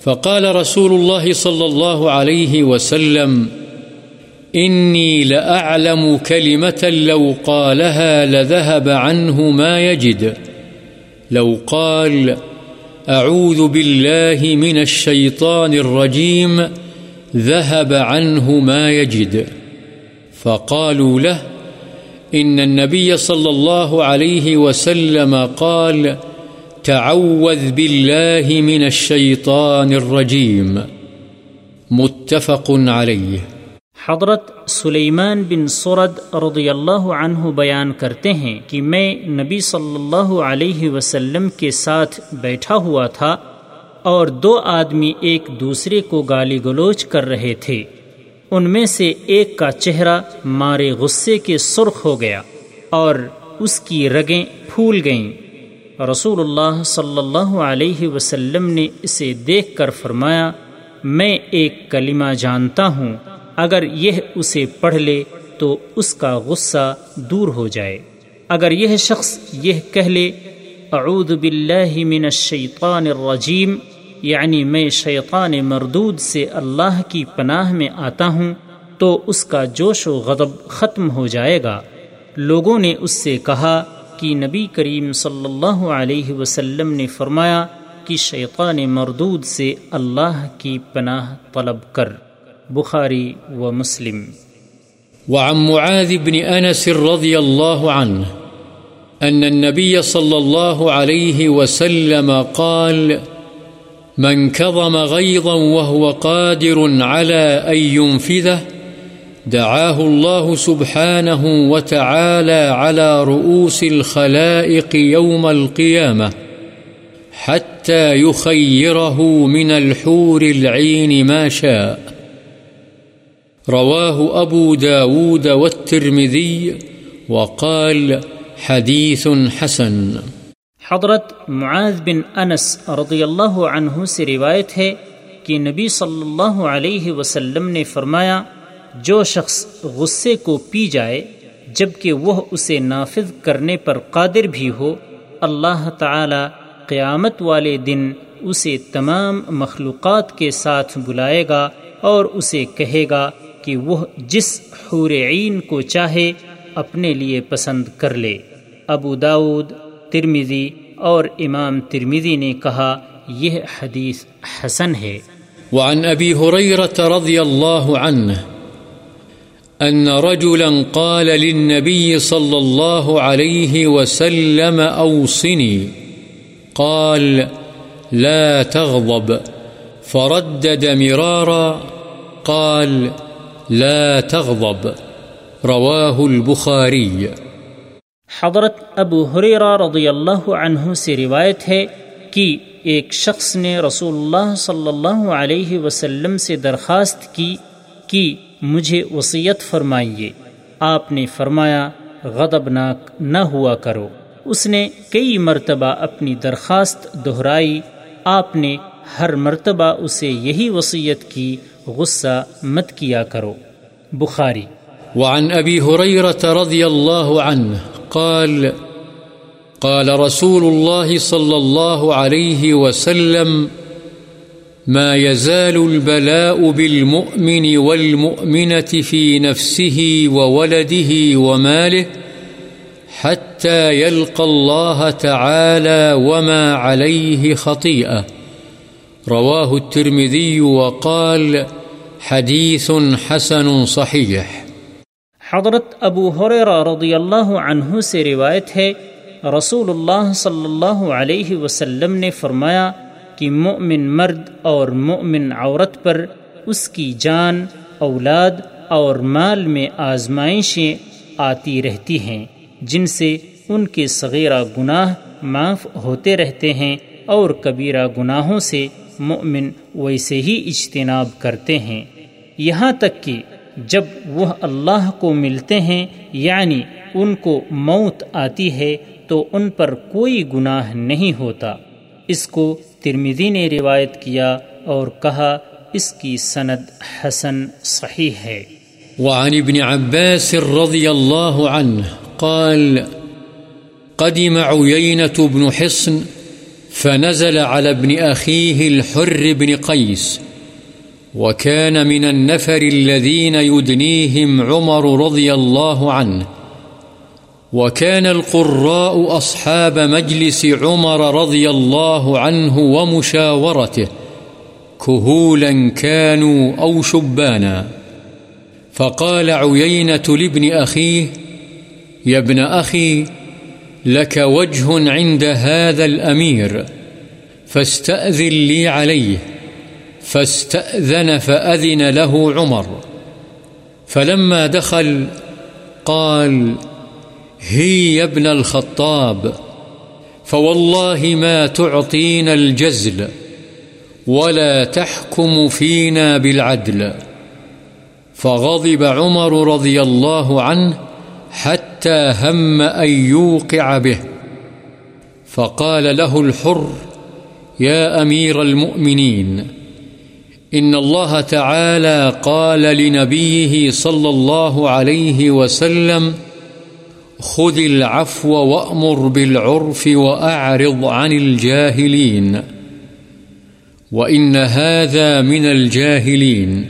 فقال رسول الله صلى الله عليه وسلم، إني لأعلم كلمة لو قالها لذهب عنه ما يجد. لو قال، أعوذ بالله من الشيطان الرجيم، ذهب عنه ما يجد. فقالوا له، إن النبي صلى الله عليه وسلم قال تعوذ بالله من الشيطان الرجيم. متفق عليه. حضرت سلیمان بن سرد رضی اللہ عنہ بیان کرتے ہیں کہ میں نبی صلی اللہ علیہ وسلم کے ساتھ بیٹھا ہوا تھا اور دو آدمی ایک دوسرے کو گالی گلوچ کر رہے تھے۔ ان میں سے ایک کا چہرہ مارے غصے کے سرخ ہو گیا اور اس کی رگیں پھول گئیں۔ رسول اللہ صلی اللہ علیہ وسلم نے اسے دیکھ کر فرمایا، میں ایک کلمہ جانتا ہوں، اگر یہ اسے پڑھ لے تو اس کا غصہ دور ہو جائے۔ اگر یہ شخص یہ کہہ لے، اعوذ باللہ من الشیطان الرجیم یعنی میں شیطان مردود سے اللہ کی پناہ میں آتا ہوں، تو اس کا جوش و غضب ختم ہو جائے گا۔ لوگوں نے اس سے کہا کہ نبی کریم صلی اللہ علیہ وسلم نے فرمایا کہ شیطان مردود سے اللہ کی پناہ طلب کر۔ بخاري ومسلم وعن معاذ بن أنس رضي الله عنه أن النبي صلى الله عليه وسلم قال، من كظم غيظا وهو قادر على أن ينفذه دعاه الله سبحانه وتعالى على رؤوس الخلائق يوم القيامة حتى يخيره من الحور العين ما شاء. رواه أبو داود والترمذي وقال حديث حسن. حضرت معاذ بن انس رضی اللہ عنہ سے روایت ہے کہ نبی صلی اللہ علیہ وسلم نے فرمایا جو شخص غصے کو پی جائے جبکہ وہ اسے نافذ کرنے پر قادر بھی ہو، اللہ تعالی قیامت والے دن اسے تمام مخلوقات کے ساتھ بلائے گا اور اسے کہے گا کہ وہ جس حور عین کو چاہے اپنے لیے پسند کر لے۔ ابو داود ترمیزی اور امام ترمیزی نے کہا، یہ حدیث حسن ہے۔ وعن أبي هريرة رضي الله أن رجلا قال للنبي صلى الله عليه وسلم أوصني. قال، لا تغضب. فردد مرارا، قال، لا تغضب. رواه البخاري. حضرت ابو حریرہ رضی اللہ عنہ سے روایت ہے کہ ایک شخص نے رسول اللہ صلی اللہ علیہ وسلم سے درخواست کی کہ مجھے وصیت فرمائیے۔ آپ نے فرمایا، غضبناک نہ ہوا کرو۔ اس نے کئی مرتبہ اپنی درخواست دہرائی۔ آپ نے ہر مرتبہ اسے یہی وصیت کی، غصہ مت کیا کرو۔ بخاری۔ وعن أبي هريرة رضي الله عنه قال قال رسول الله صلى الله عليه وسلم ما يزال البلاء بالمؤمن والمؤمنة في نفسه وولده وماله حتى يلقى الله تعالى وما عليه خطيئة. رواه الترمذي وقال حديث حسن صحيح. حضرت ابو حریرہ رضی اللہ عنہ سے روایت ہے، رسول اللہ صلی اللہ علیہ وسلم نے فرمایا کہ مؤمن مرد اور مؤمن عورت پر اس کی جان، اولاد اور مال میں آزمائشیں آتی رہتی ہیں، جن سے ان کے صغیرہ گناہ معاف ہوتے رہتے ہیں اور کبیرہ گناہوں سے مؤمن ویسے ہی اجتناب کرتے ہیں۔ یہاں تک کہ جب وہ اللہ کو ملتے ہیں یعنی ان کو موت آتی ہے، تو ان پر کوئی گناہ نہیں ہوتا۔ اس کو ترمیدی نے روایت کیا اور کہا اس کی سند حسن صحیح ہے۔ وعن ابن عباس رضي الله عنه قال، قدم عيينة بن حصن فنزل على ابن أخيه الحر بن قيس وكان من النفر الذين يدنيهم عمر رضي الله عنه وكان القراء أصحاب مجلس عمر رضي الله عنه ومشاورته كهولا كانوا أو شبانا. فقال عيينة لابن أخيه، يا ابن أخي، لك وجه عند هذا الأمير، فاستأذن لي عليه، فاستأذن فأذن له عمر. فلما دخل قال هي ابن الخطاب، فوالله ما تعطينا الجزل، ولا تحكم فينا بالعدل. فغضب عمر رضي الله عنه حتى هم أن يوقع به. فقال له الحر، يا أمير المؤمنين، إن الله تعالى قال لنبيه صلى الله عليه وسلم خذ العفو وأمر بالعرف وأعرض عن الجاهلين. وإن هذا من الجاهلين.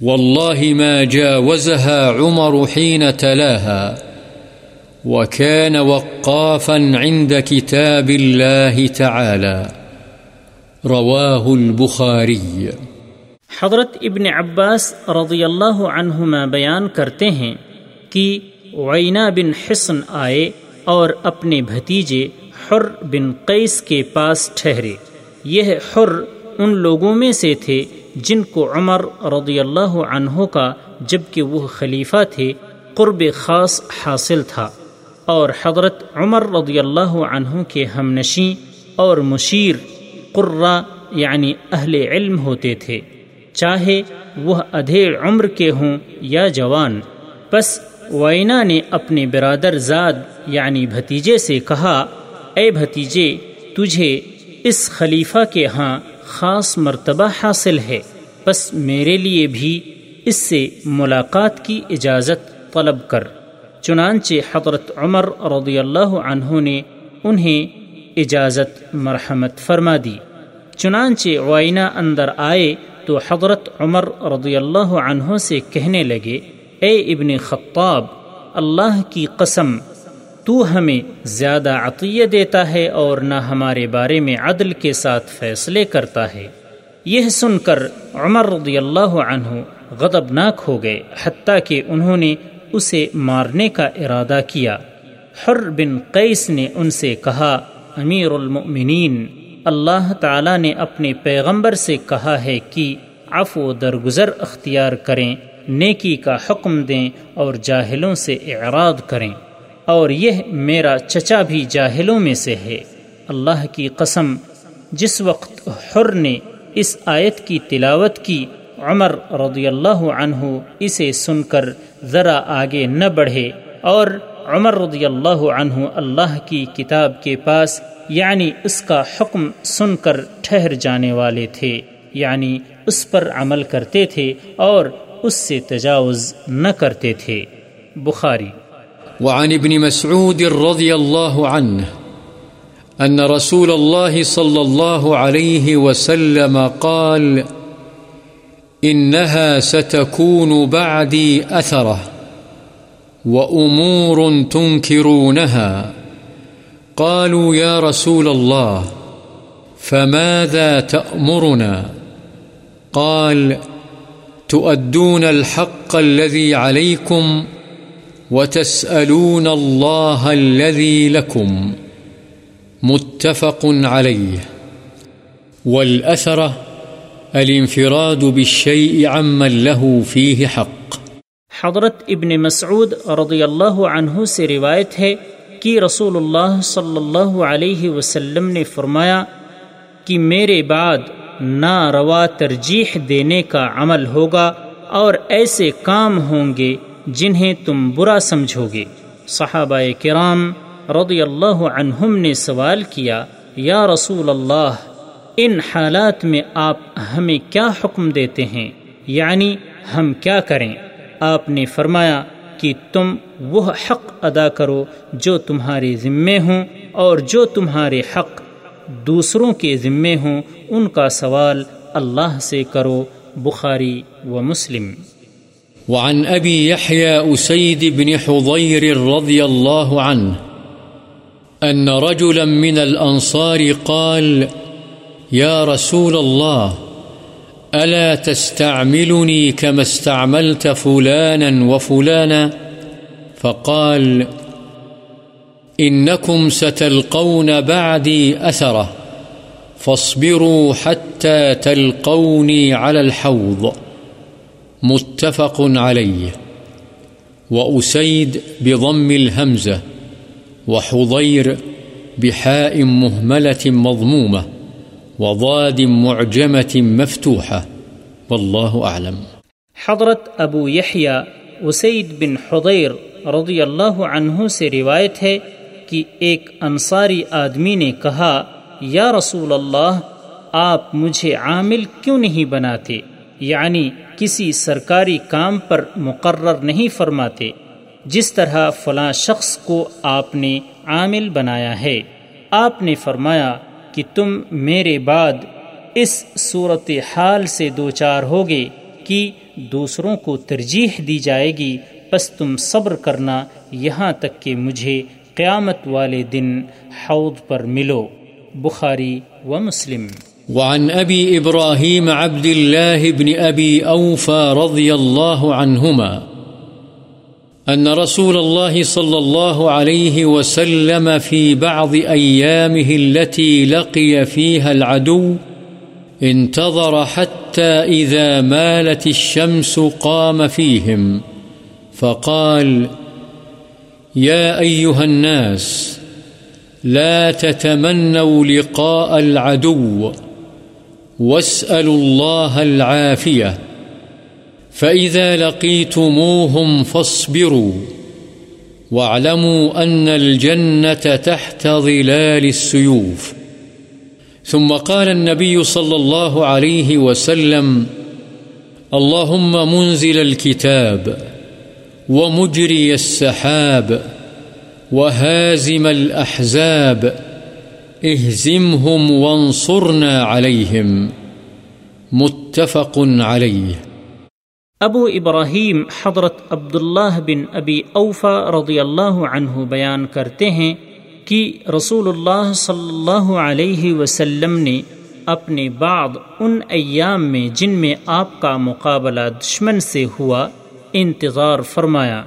والله ما جاوزها عمر حين تلاها. وكان وقافا عند كتاب الله تعالى. رواه البخاري. حضرت ابن عباس رضی اللہ عنہما بیان کرتے ہیں کہ وینا بن حسن آئے اور اپنے بھتیجے حر بن قیس کے پاس ٹھہرے۔ یہ حر ان لوگوں میں سے تھے جن کو عمر رضی اللہ عنہ کا جبکہ وہ خلیفہ تھے، قرب خاص حاصل تھا۔ اور حضرت عمر رضی اللہ عنہ کے ہم نشیں اور مشیر قرہ یعنی اہل علم ہوتے تھے۔ چاہے وہ ادھیڑ عمر کے ہوں یا جوان بس وینا نے اپنے برادر زاد یعنی بھتیجے سے کہا، اے بھتیجے، تجھے اس خلیفہ کے ہاں خاص مرتبہ حاصل ہے۔ بس میرے لیے بھی اس سے ملاقات کی اجازت طلب کر۔ چنانچہ حضرت عمر رضی اللہ عنہ نے انہیں اجازت مرحمت فرما دی۔ چنانچہ وائنا اندر آئے تو حضرت عمر رضی اللہ عنہ سے کہنے لگے اے ابن خطاب، اللہ کی قسم، تو ہمیں زیادہ عطیہ دیتا ہے اور نہ ہمارے بارے میں عدل کے ساتھ فیصلے کرتا ہے۔ یہ سن کر عمر رضی اللہ عنہ غضبناک ہو گئے، حتیٰ کہ انہوں نے اسے مارنے کا ارادہ کیا۔ حر بن قیس نے ان سے کہا، امیر المؤمنین، اللہ تعالی نے اپنے پیغمبر سے کہا ہے کہ عفو درگزر اختیار کریں۔ نیکی کا حکم دیں اور جاہلوں سے اعراض کریں۔ اور یہ میرا چچا بھی جاہلوں میں سے ہے۔ اللہ کی قسم، جس وقت حر نے اس آیت کی تلاوت کی، عمر رضی اللہ عنہ اسے سن کر ذرا آگے نہ بڑھے۔ اور عمر رضی اللہ عنہ اللہ کی کتاب کے پاس یعنی اس کا حکم سن کر ٹھہر جانے والے تھے۔ یعنی اس پر عمل کرتے تھے اور اس سے تجاوز نہ کرتے تھے۔ بخاری۔ وعن ابن مسعود رضي الله عنه أن رسول الله صلى الله عليه وسلم قال إنها ستكون بعدي أثرة وأمور تنكرونها قالوا يا رسول الله فماذا تأمرنا؟ قال تؤدون الحق الذي عليكم وتسألون الله الذي لكم متفق عليه والأثرة الانفراد بالشيء عمن له فيه حق حضرت ابن مسعود رضی اللہ عنہ سے روایت ہے کہ رسول اللہ صلی اللہ علیہ وسلم نے فرمایا کہ میرے بعد ناروا ترجیح دینے کا عمل ہوگا اور ایسے کام ہوں گے جنہیں تم برا سمجھو گے صحابہ کرام رضی اللہ عنہم نے سوال کیا، یا رسول اللہ، ان حالات میں آپ ہمیں کیا حکم دیتے ہیں؟ یعنی ہم کیا کریں؟ آپ نے فرمایا کہ تم وہ حق ادا کرو جو تمہارے ذمے ہوں اور جو تمہارے حق دوسروں کے ذمے ہوں، ان کا سوال اللہ سے کرو، بخاری و مسلم۔ وعن أبي يحيى أسيد بن حضير رضي الله عنه أن رجلا من الأنصار قال يا رسول الله ألا تستعملني كما استعملت فلانا وفلانا فقال إنكم ستلقون بعدي أثره، فاصبروا حتى تلقوني على الحوض. متفق عليه. وأسيد بضم الهمزة، وحضير بحاء مهملة مضمومة، وضاد معجمة مفتوحة. والله أعلم. حضرت ابو یحییٰ اسید بن حضیر رضی اللہ عنہ سے روایت ہے کہ ایک انصاری آدمی نے کہا، یا رسول اللہ آپ مجھے عامل کیوں نہیں بناتے؟ یعنی کسی سرکاری کام پر مقرر نہیں فرماتے، جس طرح فلاں شخص کو آپ نے عامل بنایا ہے۔ آپ نے فرمایا کہ تم میرے بعد اس صورت حال سے دو چار ہوگے کہ دوسروں کو ترجیح دی جائے گی بس تم صبر کرنا یہاں تک کہ مجھے قیامت والے دن حوض پر ملو، بخاری و مسلم۔ وعن أبي إبراهيم عبد الله بن أبي أوفى رضي الله عنهما أن رسول الله صلى الله عليه وسلم في بعض أيامه التي لقي فيها العدو انتظر حتى إذا مالت الشمس قام فيهم فقال يا أيها الناس، لا تتمنوا لقاء العدو. واسألوا الله العافية. فإذا لقيتموهم فاصبروا. واعلموا أن الجنة تحت ظلال السيوف. ثم قال النبي صلى الله عليه وسلم، اللهم منزل الكتاب. ومجري السحاب وهازم الأحزاب اهزمهم وانصرنا عليهم متفق عليه. ابو ابراہیم حضرت عبداللہ بن ابی اوفا رضی اللہ عنہ بیان کرتے ہیں کہ رسول اللہ صلی اللہ علیہ وسلم نے اپنے بعد ان ایام میں جن میں آپ کا مقابلہ دشمن سے ہوا انتظار فرمایا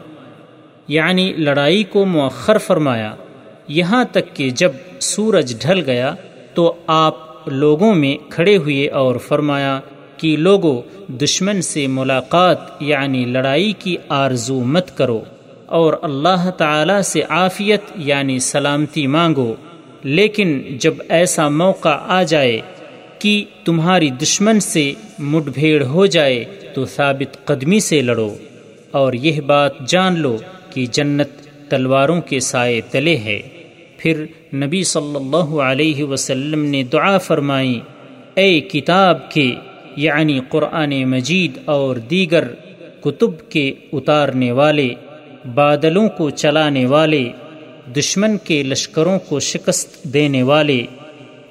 یعنی لڑائی کو مؤخر فرمایا، یہاں تک کہ جب سورج ڈھل گیا تو آپ لوگوں میں کھڑے ہوئے اور فرمایا کہ لوگوں دشمن سے ملاقات یعنی لڑائی کی آرزو مت کرو، اور اللہ تعالی سے عافیت یعنی سلامتی مانگو۔ لیکن جب ایسا موقع آ جائے کہ تمہاری دشمن سے مٹ بھیڑ ہو جائے تو ثابت قدمی سے لڑو۔ اور یہ بات جان لو کہ جنت تلواروں کے سائے تلے ہے۔ پھر نبی صلی اللہ علیہ وسلم نے دعا فرمائی، اے کتاب کے یعنی قرآن مجید اور دیگر کتب کے اتارنے والے، بادلوں کو چلانے والے، دشمن کے لشکروں کو شکست دینے والے،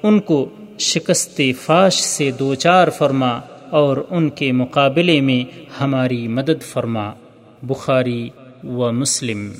ان کو شکست فاش سے دوچار فرما اور ان کے مقابلے میں ہماری مدد فرما۔ بخاری و مسلم